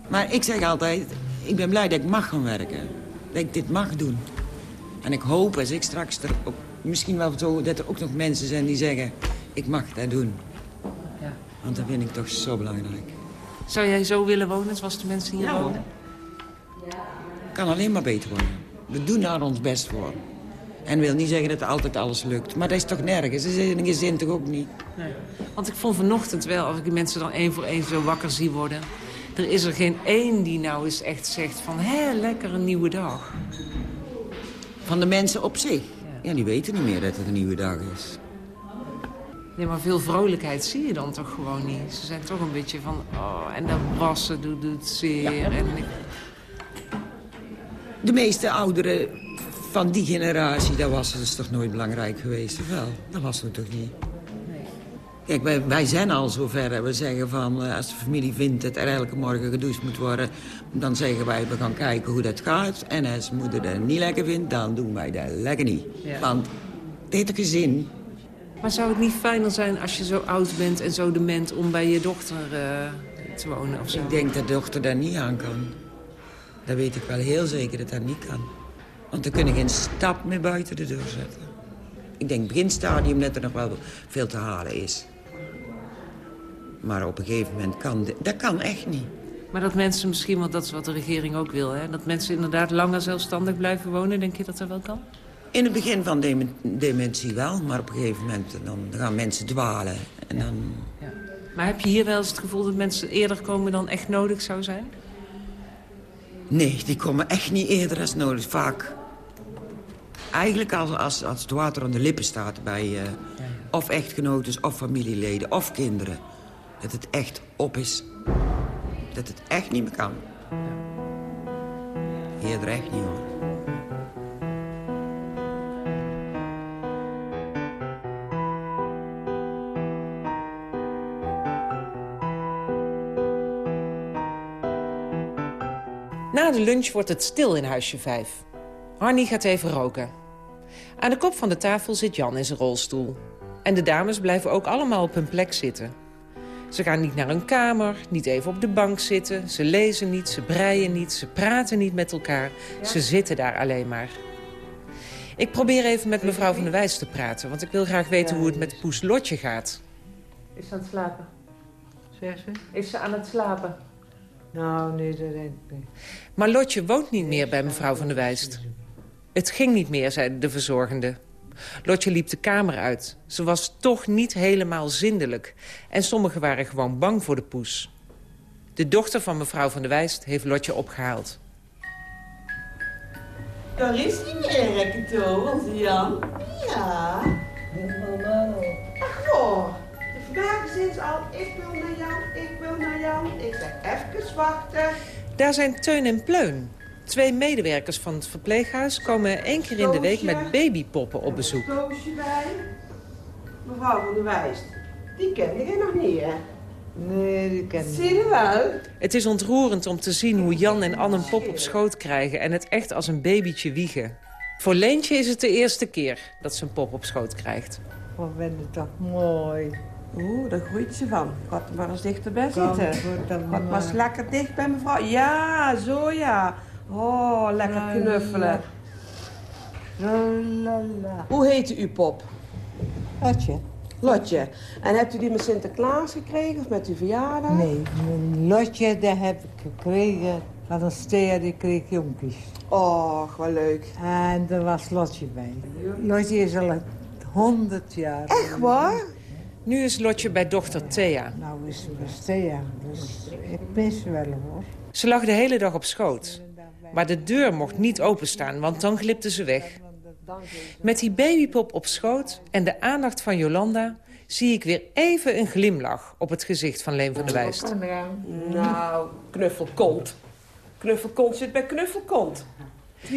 Maar ik zeg altijd, ik ben blij dat ik mag gaan werken. Dat ik dit mag doen. En ik hoop als ik straks er ook, misschien wel zo... dat er ook nog mensen zijn die zeggen, ik mag dat doen. Ja. Want dat vind ik toch zo belangrijk. Zou jij zo willen wonen zoals de mensen hier Ja, hoor. wonen? kan alleen maar beter worden. We doen daar ons best voor. En wil niet zeggen dat altijd alles lukt. Maar dat is toch nergens. Dat is in een gezin toch ook niet. Nee. Want ik vond vanochtend wel, als ik die mensen dan één voor één zo wakker zie worden... er is er geen één die nou eens echt zegt van... hé, lekker een nieuwe dag. Van de mensen op zich. Ja, die weten niet meer dat het een nieuwe dag is. Nee, maar veel vrolijkheid zie je dan toch gewoon niet. Ze zijn toch een beetje van... oh, en dat brassen doet, doet zeer. En De meeste ouderen van die generatie, dat was dus toch nooit belangrijk geweest, of wel? Dat was het toch niet? Kijk, wij, wij zijn al zover. We zeggen van, eh, als de familie vindt dat er elke morgen gedoucht moet worden... dan zeggen wij, we gaan kijken hoe dat gaat. En als moeder dat niet lekker vindt, dan doen wij dat lekker niet. Ja. Want dit gezin, Maar zou het niet fijner zijn als je zo oud bent en zo dement... om bij je dochter eh, te wonen of zo? ik denk dat de dochter daar niet aan kan. Dan weet ik wel heel zeker dat dat niet kan. Want dan kun je geen stap meer buiten de deur zetten. Ik denk beginstadium dat er nog wel veel te halen is. Maar op een gegeven moment kan... Dat kan echt niet. Maar dat mensen misschien, want dat is wat de regering ook wil... Hè? dat mensen inderdaad langer zelfstandig blijven wonen... denk je dat dat wel kan? In het begin van dem dementie wel, maar op een gegeven moment dan gaan mensen dwalen. En dan... Ja. Maar heb je hier wel eens het gevoel dat mensen eerder komen dan echt nodig zou zijn? Nee, die komen echt niet eerder als nodig. Vaak eigenlijk als, als, als het water aan de lippen staat bij uh, of echtgenoten of familieleden of kinderen. Dat het echt op is. Dat het echt niet meer kan. Eerder echt niet hoor. Na de lunch wordt het stil in huisje 5. Harnie gaat even roken. Aan de kop van de tafel zit Jan in zijn rolstoel. En de dames blijven ook allemaal op hun plek zitten. Ze gaan niet naar een kamer, niet even op de bank zitten. Ze lezen niet, ze breien niet, ze praten niet met elkaar. Ze zitten daar alleen maar. Ik probeer even met mevrouw van der Wijs te praten... want ik wil graag weten hoe het met poes Lotje gaat. Is ze aan het slapen? Zeg ze? Is ze aan het slapen? Nou, nee, dat denk ik niet. Maar Lotje woont niet meer bij mevrouw van der Wijst. Het ging niet meer, zei de verzorgende. Lotje liep de kamer uit. Ze was toch niet helemaal zindelijk. En sommigen waren gewoon bang voor de poes. De dochter van mevrouw van der Wijst heeft Lotje opgehaald. Daar is hij weer, Rekito, onze Jan. Ja. Ach, hoor. De vraag is al, ik wil naar Jan, ik wil naar Jan. Ik zeg, even wachten. Daar zijn Teun en Pleun. Twee medewerkers van het verpleeghuis komen één keer in de week met babypoppen op bezoek. Doosje bij. Mevrouw van der Wijst. Die kende je nog niet, hè? Nee, die ken ik Zie je wel? Het is ontroerend om te zien hoe Jan en Anne een pop op schoot krijgen... en het echt als een babytje wiegen. Voor Leentje is het de eerste keer dat ze een pop op schoot krijgt. Wat ben je toch mooi. Oeh, daar groeit ze van. Wat maar eens dichterbij zitten. Wat maar. was lekker dicht bij mevrouw. Ja, zo ja. Oh, lekker knuffelen. La, la, la. Hoe heette uw pop? Lotje? Lotje. En hebt u die met Sinterklaas gekregen of met uw verjaardag? Nee, mijn lotje dat heb ik gekregen van een steer die kreeg jonkies. Oh, wat leuk. En er was Lotje bij. Lotje is al honderd jaar. Echt waar? Nu is Lotje bij dochter Thea. Nou is ze bij Stea, dus ik mis wel hoor. Ze lag de hele dag op schoot. Maar de deur mocht niet openstaan, want dan glipte ze weg. Met die babypop op schoot en de aandacht van Jolanda... zie ik weer even een glimlach op het gezicht van Leen van der Wijst. Nou, knuffelkont. Knuffelkont zit bij knuffelkont.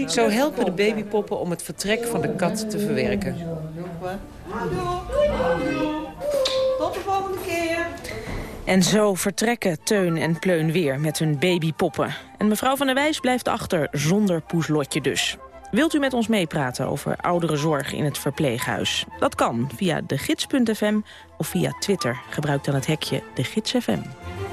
Zo helpen de babypoppen om het vertrek van de kat te verwerken. Hallo. Tot de volgende keer. En zo vertrekken Teun en Pleun weer met hun babypoppen. En mevrouw van der Wijs blijft achter zonder poeslotje dus. Wilt u met ons meepraten over ouderenzorg in het verpleeghuis? Dat kan via degids.fm of via Twitter. Gebruik dan het hekje degids.fm. Het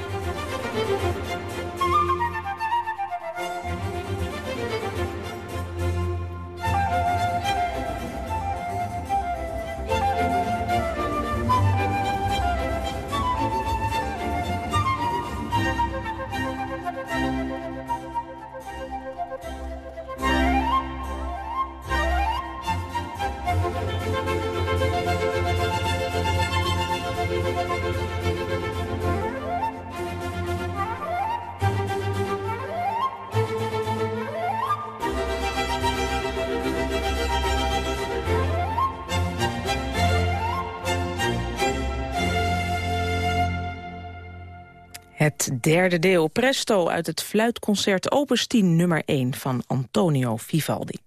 derde deel Presto uit het fluitconcert Opus 10 nummer 1 van Antonio Vivaldi.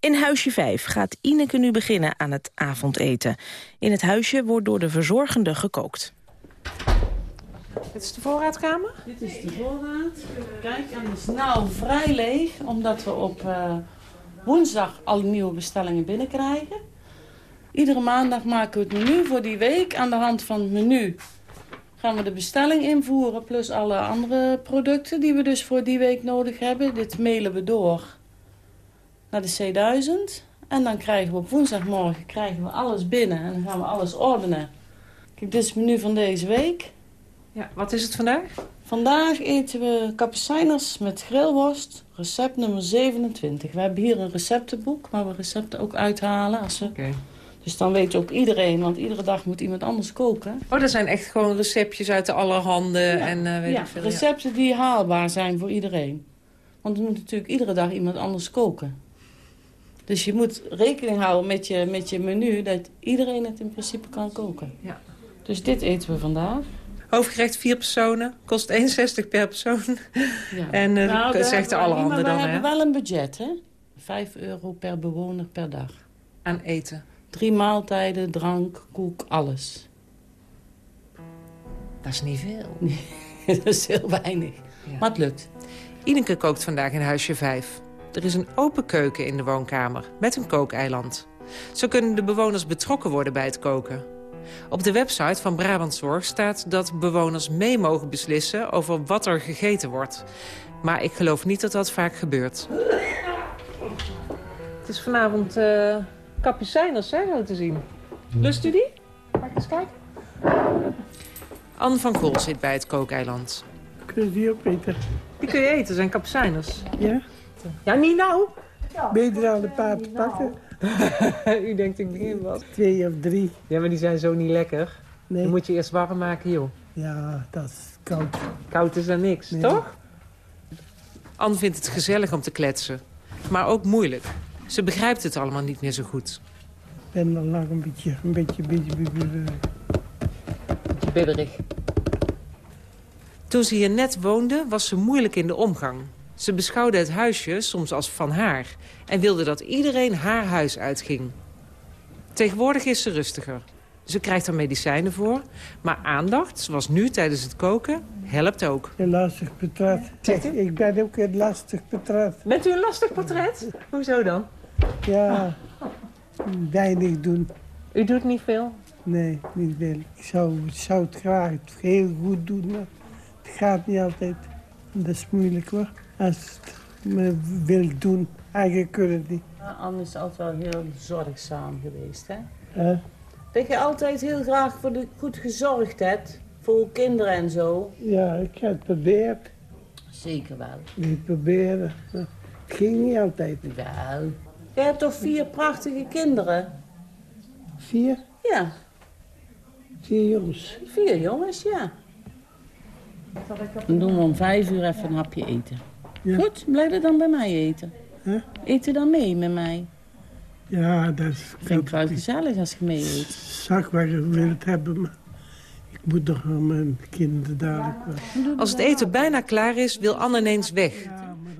In huisje 5 gaat Ineke nu beginnen aan het avondeten. In het huisje wordt door de verzorgende gekookt. Dit is de voorraadkamer? Dit is de voorraad. Kijk, en is nou vrij leeg, omdat we op eh, woensdag alle nieuwe bestellingen binnenkrijgen. Iedere maandag maken we het menu voor die week. Aan de hand van het menu gaan we de bestelling invoeren... plus alle andere producten die we dus voor die week nodig hebben. Dit mailen we door naar de C1000. En dan krijgen we op woensdagmorgen krijgen we alles binnen. En dan gaan we alles ordenen. Kijk, dit is het menu van deze week. Ja, wat is het vandaag? Vandaag eten we kapucijners met grillworst, recept nummer 27. We hebben hier een receptenboek waar we recepten ook uithalen. Als we... Dus dan weet ook iedereen, want iedere dag moet iemand anders koken. Oh, dat zijn echt gewoon receptjes uit de allerhande en uh, weet ja, ik veel. recepten die haalbaar zijn voor iedereen. Want er moet natuurlijk iedere dag iemand anders koken. Dus je moet rekening houden met je, met je menu... dat iedereen het in principe kan koken. Ja. Dus dit eten we vandaag. Hoofdgerecht vier personen, kost 1,60 per persoon. Ja. En uh, Nou, dat we zegt de allerhande maar dan, We hè? hebben wel een budget, hè? 5 euro per bewoner per dag. Aan eten? Drie maaltijden, drank, koek, alles. Dat is niet veel. Nee, dat is heel weinig. Maar het lukt. Ineke kookt vandaag in huisje 5. Er is een open keuken in de woonkamer met een kookeiland. Zo kunnen de bewoners betrokken worden bij het koken. Op de website van Brabantzorg staat dat bewoners mee mogen beslissen over wat er gegeten wordt. Maar ik geloof niet dat dat vaak gebeurt. Het is vanavond uh, kapucijners, hè, zo te zien. Lust u die? Mag ik eens kijken? Anne van Kool zit bij het kookeiland. Kun je die opeten? Die kun je eten, zijn kapucijners. Ja? Ja, niet nou. Beter dan een paar te pakken. U denkt, ik begin wat. Twee of drie. Ja, maar die zijn zo niet lekker. Nee. Dan moet je eerst warm maken, joh. Ja, dat is koud. Koud is dan niks, Nee. toch? Anne vindt het gezellig om te kletsen. Maar ook moeilijk. Ze begrijpt het allemaal niet meer zo goed. Ik ben al lang een beetje, een beetje, beetje, beetje, beetje- Beetje bibberig. Toen ze hier net woonde, was ze moeilijk in de omgang. Ze beschouwde het huisje soms als van haar... en wilde dat iedereen haar huis uitging. Tegenwoordig is ze rustiger. Ze krijgt er medicijnen voor, maar aandacht, zoals nu tijdens het koken, helpt ook. een lastig portret. Ik ben ook een lastig portret. Bent u een lastig portret? Hoezo dan? Ja, weinig doen. U doet niet veel? Nee, niet veel. Ik zou, ik zou het graag heel goed doen, maar het gaat niet altijd. Dat is moeilijk hoor. Als het me wil doen, eigen kunnen niet. Anne is altijd wel heel zorgzaam geweest, hè? Hè? Dat je altijd heel graag voor de, goed gezorgd hebt. Voor uw kinderen en zo. Ja, ik heb het geprobeerd. Zeker wel. Ik probeerde. maar Het ging niet altijd. Wel. Je hebt toch vier prachtige kinderen? Vier? Ja, Vier jongens. vier jongens, ja. Dan doen we om vijf uur even een hapje eten. Goed, blijf er dan bij mij eten. Huh? Eet u dan mee met mij? Ja, dat is... Vind ik wel gezellig als je mee eet. Zag waar je wil het hebben, maar ik moet nog aan mijn kinderen dadelijk wel. Als het eten bijna klaar is, wil Anne ineens weg.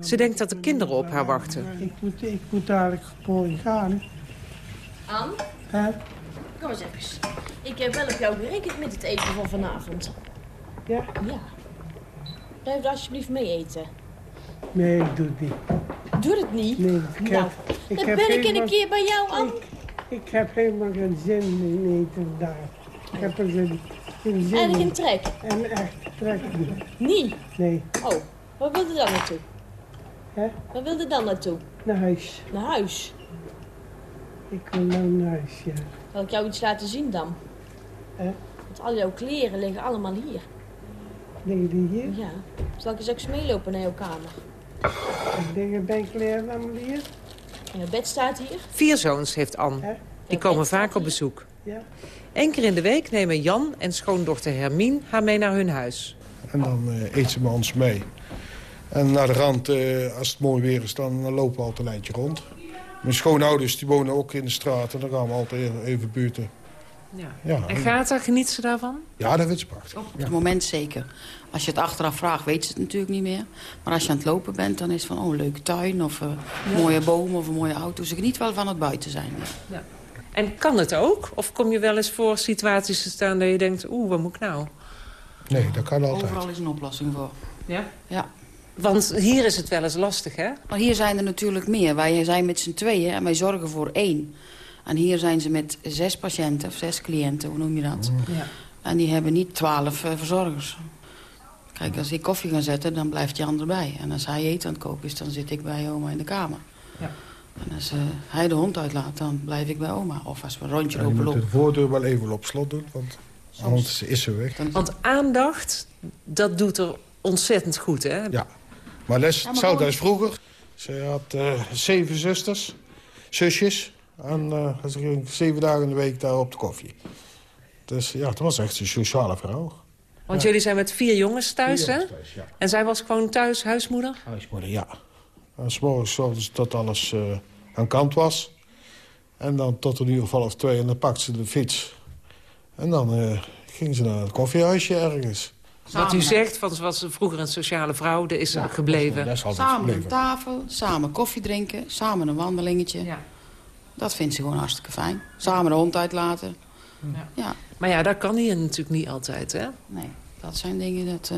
Ze denkt dat de kinderen op haar wachten. Ik moet, ik moet dadelijk mooi gaan. Anne, Hè? kom eens even. Ik heb wel op jou gerekend met het eten van vanavond. Ja? Ja. Blijf alsjeblieft mee eten. Nee, ik doe het niet. Doe het niet. Nee, ik Nou, heb, ik dan heb ben ik in een keer bij jou, Anne. Ik heb helemaal geen zin in eten daar. Ik heb er geen, geen zin En in. geen trek. En echt trek niet. Niet? Nee, Oh, waar wilde dan naartoe? Hè? Waar wilde dan naartoe? naar huis. Naar huis. Ik wil nou naar huis, ja. Zal ik jou iets laten zien dan? Hè? Want al jouw kleren liggen allemaal hier. Liggen die hier? Ja. Zal ik eens ook meelopen naar jouw kamer? Liggen bij kleren allemaal hier? En het bed staat hier. Vier zoons heeft Anne. Die komen vaak op bezoek. Ja. Eén keer in de week nemen Jan en schoondochter Hermien haar mee naar hun huis. En dan eh, eet ze met ons mee. En naar de rand, eh, als het mooi weer is, dan lopen we altijd een lijntje rond. Mijn schoonouders die wonen ook in de straat en dan gaan we altijd even, even buurten. Ja. Ja, En Gata, geniet ze daarvan? Ja, dat vindt ze prachtig. Op het moment zeker. Als je het achteraf vraagt, weet ze het natuurlijk niet meer. Maar als je aan het lopen bent, dan is het van, oh, een leuke tuin... of eh, mooie bomen of een mooie auto. Ze geniet wel van het buiten zijn. ja. Ja. En kan het ook? Of kom je wel eens voor situaties te staan dat je denkt... oeh, wat moet ik nou? Nee, dat kan altijd. Overal is een oplossing voor. Ja? Ja. Want hier is het wel eens lastig, hè? Maar hier zijn er natuurlijk meer. Wij zijn met z'n tweeën en wij zorgen voor één. En hier zijn ze met zes patiënten, of zes cliënten, hoe noem je dat? Ja. En die hebben niet twaalf eh, verzorgers. Kijk, als ik koffie ga zetten, dan blijft Jan erbij. En als hij eten aan het koken is, dan zit ik bij oma in de kamer. Ja. En als eh, hij de hond uitlaat, dan blijf ik bij oma. Of als we een rondje Ja, je lopen moet lopen. de voordeur wel even op slot doen, want anders is ze weg. Want aandacht, dat doet er ontzettend goed, hè? Ja. Maar les, hetzelfde als vroeger. Ze had eh, zeven zusters, zusjes. En eh, ze ging zeven dagen in de week daar op de koffie. Dus ja, het was echt een sociale vrouw. Want Ja. jullie zijn met vier jongens thuis, Vier hè? jongens thuis, ja. En zij was gewoon thuis, huismoeder? Huismoeder, ja. En 's morgens zorgde ze tot alles eh, aan kant was. En dan tot een uur of half twee en dan pakte ze de fiets. En dan eh, ging ze naar het koffiehuisje ergens. Wat u zegt, van ze was vroeger een sociale vrouw, dat is gebleven. Dat is altijd Samen aan gebleven. tafel, samen koffie drinken, samen een wandelingetje. Dat vindt ze gewoon hartstikke fijn. Samen de hond uitlaten. Ja. Ja. Maar ja, dat kan hier natuurlijk niet altijd, hè? Nee, dat zijn dingen dat... eh,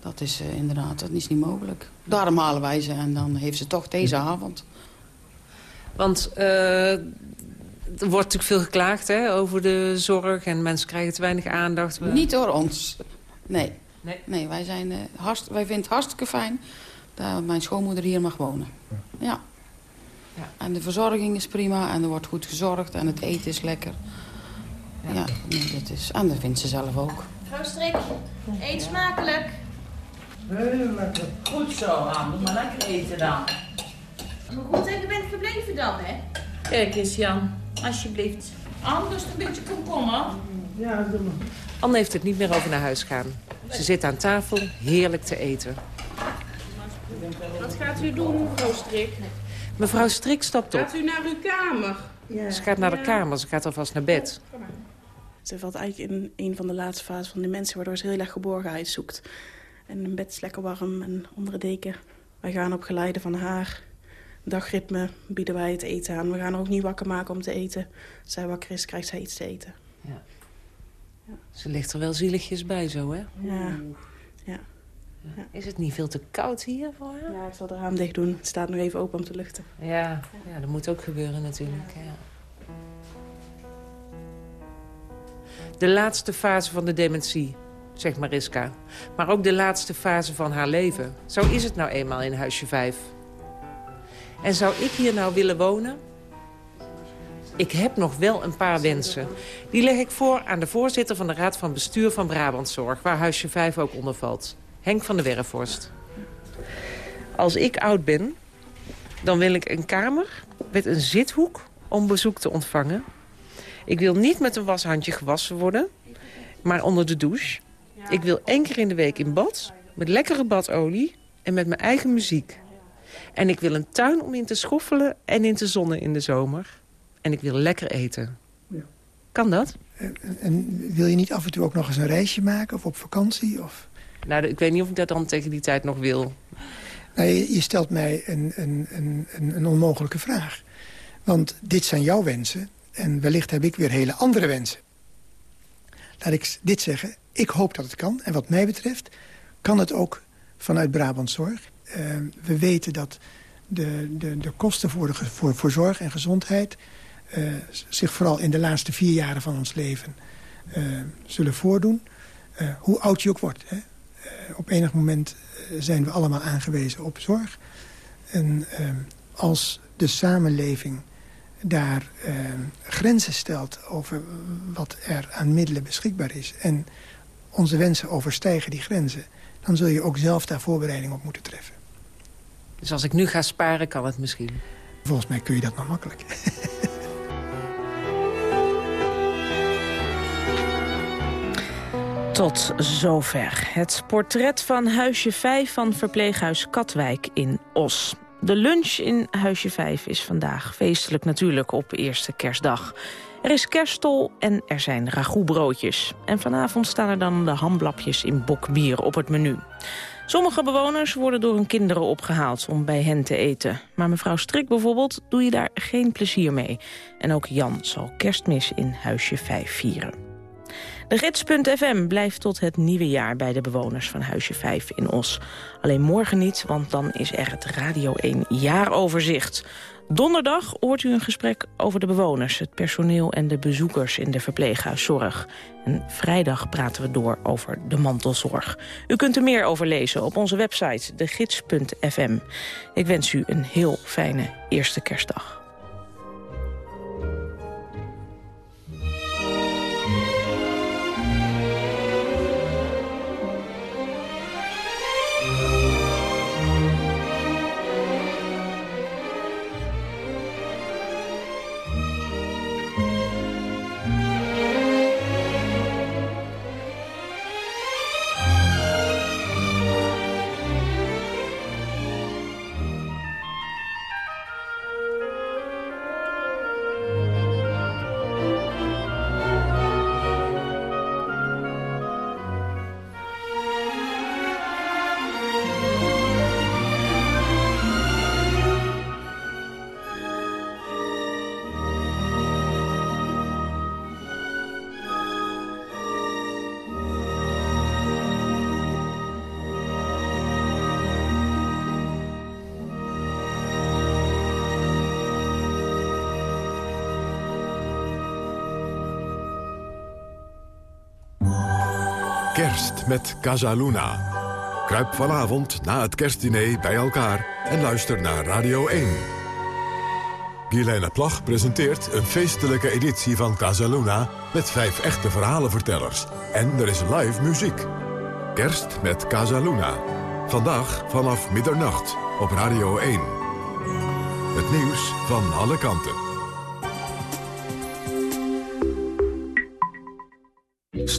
Dat is eh, inderdaad, dat is niet mogelijk. Daarom halen wij ze en dan heeft ze toch deze avond. Want eh, er wordt natuurlijk veel geklaagd hè, over de zorg... en mensen krijgen te weinig aandacht. Niet door ons. Nee. Nee. wij, zijn, eh, hartst- wij vinden het hartstikke fijn dat mijn schoonmoeder hier mag wonen. Ja. En de verzorging is prima en er wordt goed gezorgd en het eten is lekker. Ja, nee, dat is, en dat vindt ze zelf ook. Mevrouw Strik, eet smakelijk. Heel lekker. Goed zo, Han. Doe maar lekker eten dan. Hoe goed je bent gebleven dan, hè? Kijk eens, Jan. Alsjeblieft. Anders een beetje komkommer. Ja, doe maar. Anne heeft het niet meer over naar huis gaan. Ze zit aan tafel, heerlijk te eten. Wat gaat u doen, mevrouw Strik? Mevrouw Strik stapt op. Gaat u naar uw kamer? Ze gaat naar de kamer, ze gaat alvast naar bed. Ze valt eigenlijk in een van de laatste fases van dementie... waardoor ze heel erg geborgenheid zoekt. En een bed is lekker warm en onder de deken. Wij gaan op geleide van haar dagritme bieden wij het eten aan. We gaan haar ook niet wakker maken om te eten. Als zij wakker is, krijgt zij iets te eten. Ze ligt er wel zieligjes bij zo, hè? Ja. ja. Is het niet veel te koud hier voor haar? Ja, ik zal de raam dicht doen. Het staat nog even open om te luchten. Ja, ja dat moet ook gebeuren natuurlijk. Ja. De laatste fase van de dementie, zegt Mariska. Maar ook de laatste fase van haar leven. Zo is het nou eenmaal in huisje 5. En zou ik hier nou willen wonen? Ik heb nog wel een paar wensen. Die leg ik voor aan de voorzitter van de Raad van Bestuur van Brabantzorg... waar huisje 5 ook onder valt. Henk van der Werfhorst. Als ik oud ben, dan wil ik een kamer met een zithoek om bezoek te ontvangen. Ik wil niet met een washandje gewassen worden, maar onder de douche. Ik wil één keer in de week in bad, met lekkere badolie en met mijn eigen muziek. En ik wil een tuin om in te schoffelen en in te zonnen in de zomer. En ik wil lekker eten. Kan dat? En, en wil je niet af en toe ook nog eens een reisje maken of op vakantie? Of... Nou, ik weet niet of ik dat dan tegen die tijd nog wil. Nou, je, je stelt mij een, een, een, een een onmogelijke vraag. Want dit zijn jouw wensen en wellicht heb ik weer hele andere wensen. Laat ik dit zeggen, ik hoop dat het kan. En wat mij betreft kan het ook vanuit Brabantzorg. Uh, we weten dat de, de, de kosten voor, de, voor, voor zorg en gezondheid... Uh, zich vooral in de laatste vier jaren van ons leven uh, zullen voordoen. Uh, hoe oud je ook wordt. Hè? op enig moment zijn we allemaal aangewezen op zorg. En als de samenleving daar grenzen stelt over wat er aan middelen beschikbaar is... en onze wensen overstijgen die grenzen... dan zul je ook zelf daar voorbereiding op moeten treffen. Dus als ik nu ga sparen, kan het misschien? Volgens mij kun je dat nog makkelijk. Tot zover het portret van Huisje 5 van verpleeghuis Katwijk in Os. De lunch in Huisje 5 is vandaag feestelijk natuurlijk op eerste kerstdag. Er is kerststol en er zijn ragoutbroodjes. En vanavond staan er dan de hamblapjes in bokbier op het menu. Sommige bewoners worden door hun kinderen opgehaald om bij hen te eten. Maar mevrouw Strik bijvoorbeeld doe je daar geen plezier mee. En ook Jan zal kerstmis in Huisje 5 vieren. De gids.fm blijft tot het nieuwe jaar bij de bewoners van Huisje 5 in Os. Alleen morgen niet, want dan is er het Radio 1 jaaroverzicht. Donderdag hoort u een gesprek over de bewoners, het personeel en de bezoekers in de verpleeghuiszorg. En vrijdag praten we door over de mantelzorg. U kunt er meer over lezen op onze website degids.fm. Ik wens u een heel fijne eerste kerstdag. Met Casaluna. Kruip vanavond na het kerstdiner bij elkaar en luister naar Radio 1. Guilaine Plag presenteert een feestelijke editie van Casaluna... met vijf echte verhalenvertellers. En er is live muziek. Kerst met Casaluna. Vandaag vanaf middernacht op Radio 1. Het nieuws van alle kanten.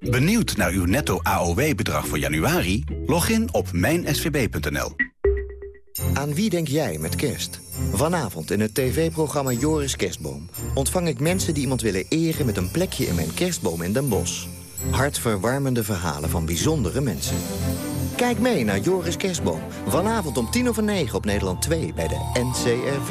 Benieuwd naar uw netto AOW-bedrag voor januari? Log in op mijnsvb.nl. Aan wie denk jij met kerst? Vanavond in het tv-programma Joris Kerstboom... ontvang ik mensen die iemand willen eren met een plekje in mijn kerstboom in Den Bosch. Hartverwarmende verhalen van bijzondere mensen. Kijk mee naar Joris Kerstboom. Vanavond om tien over negen op Nederland 2 bij de NCRV.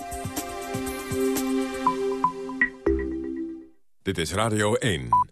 Dit is Radio 1.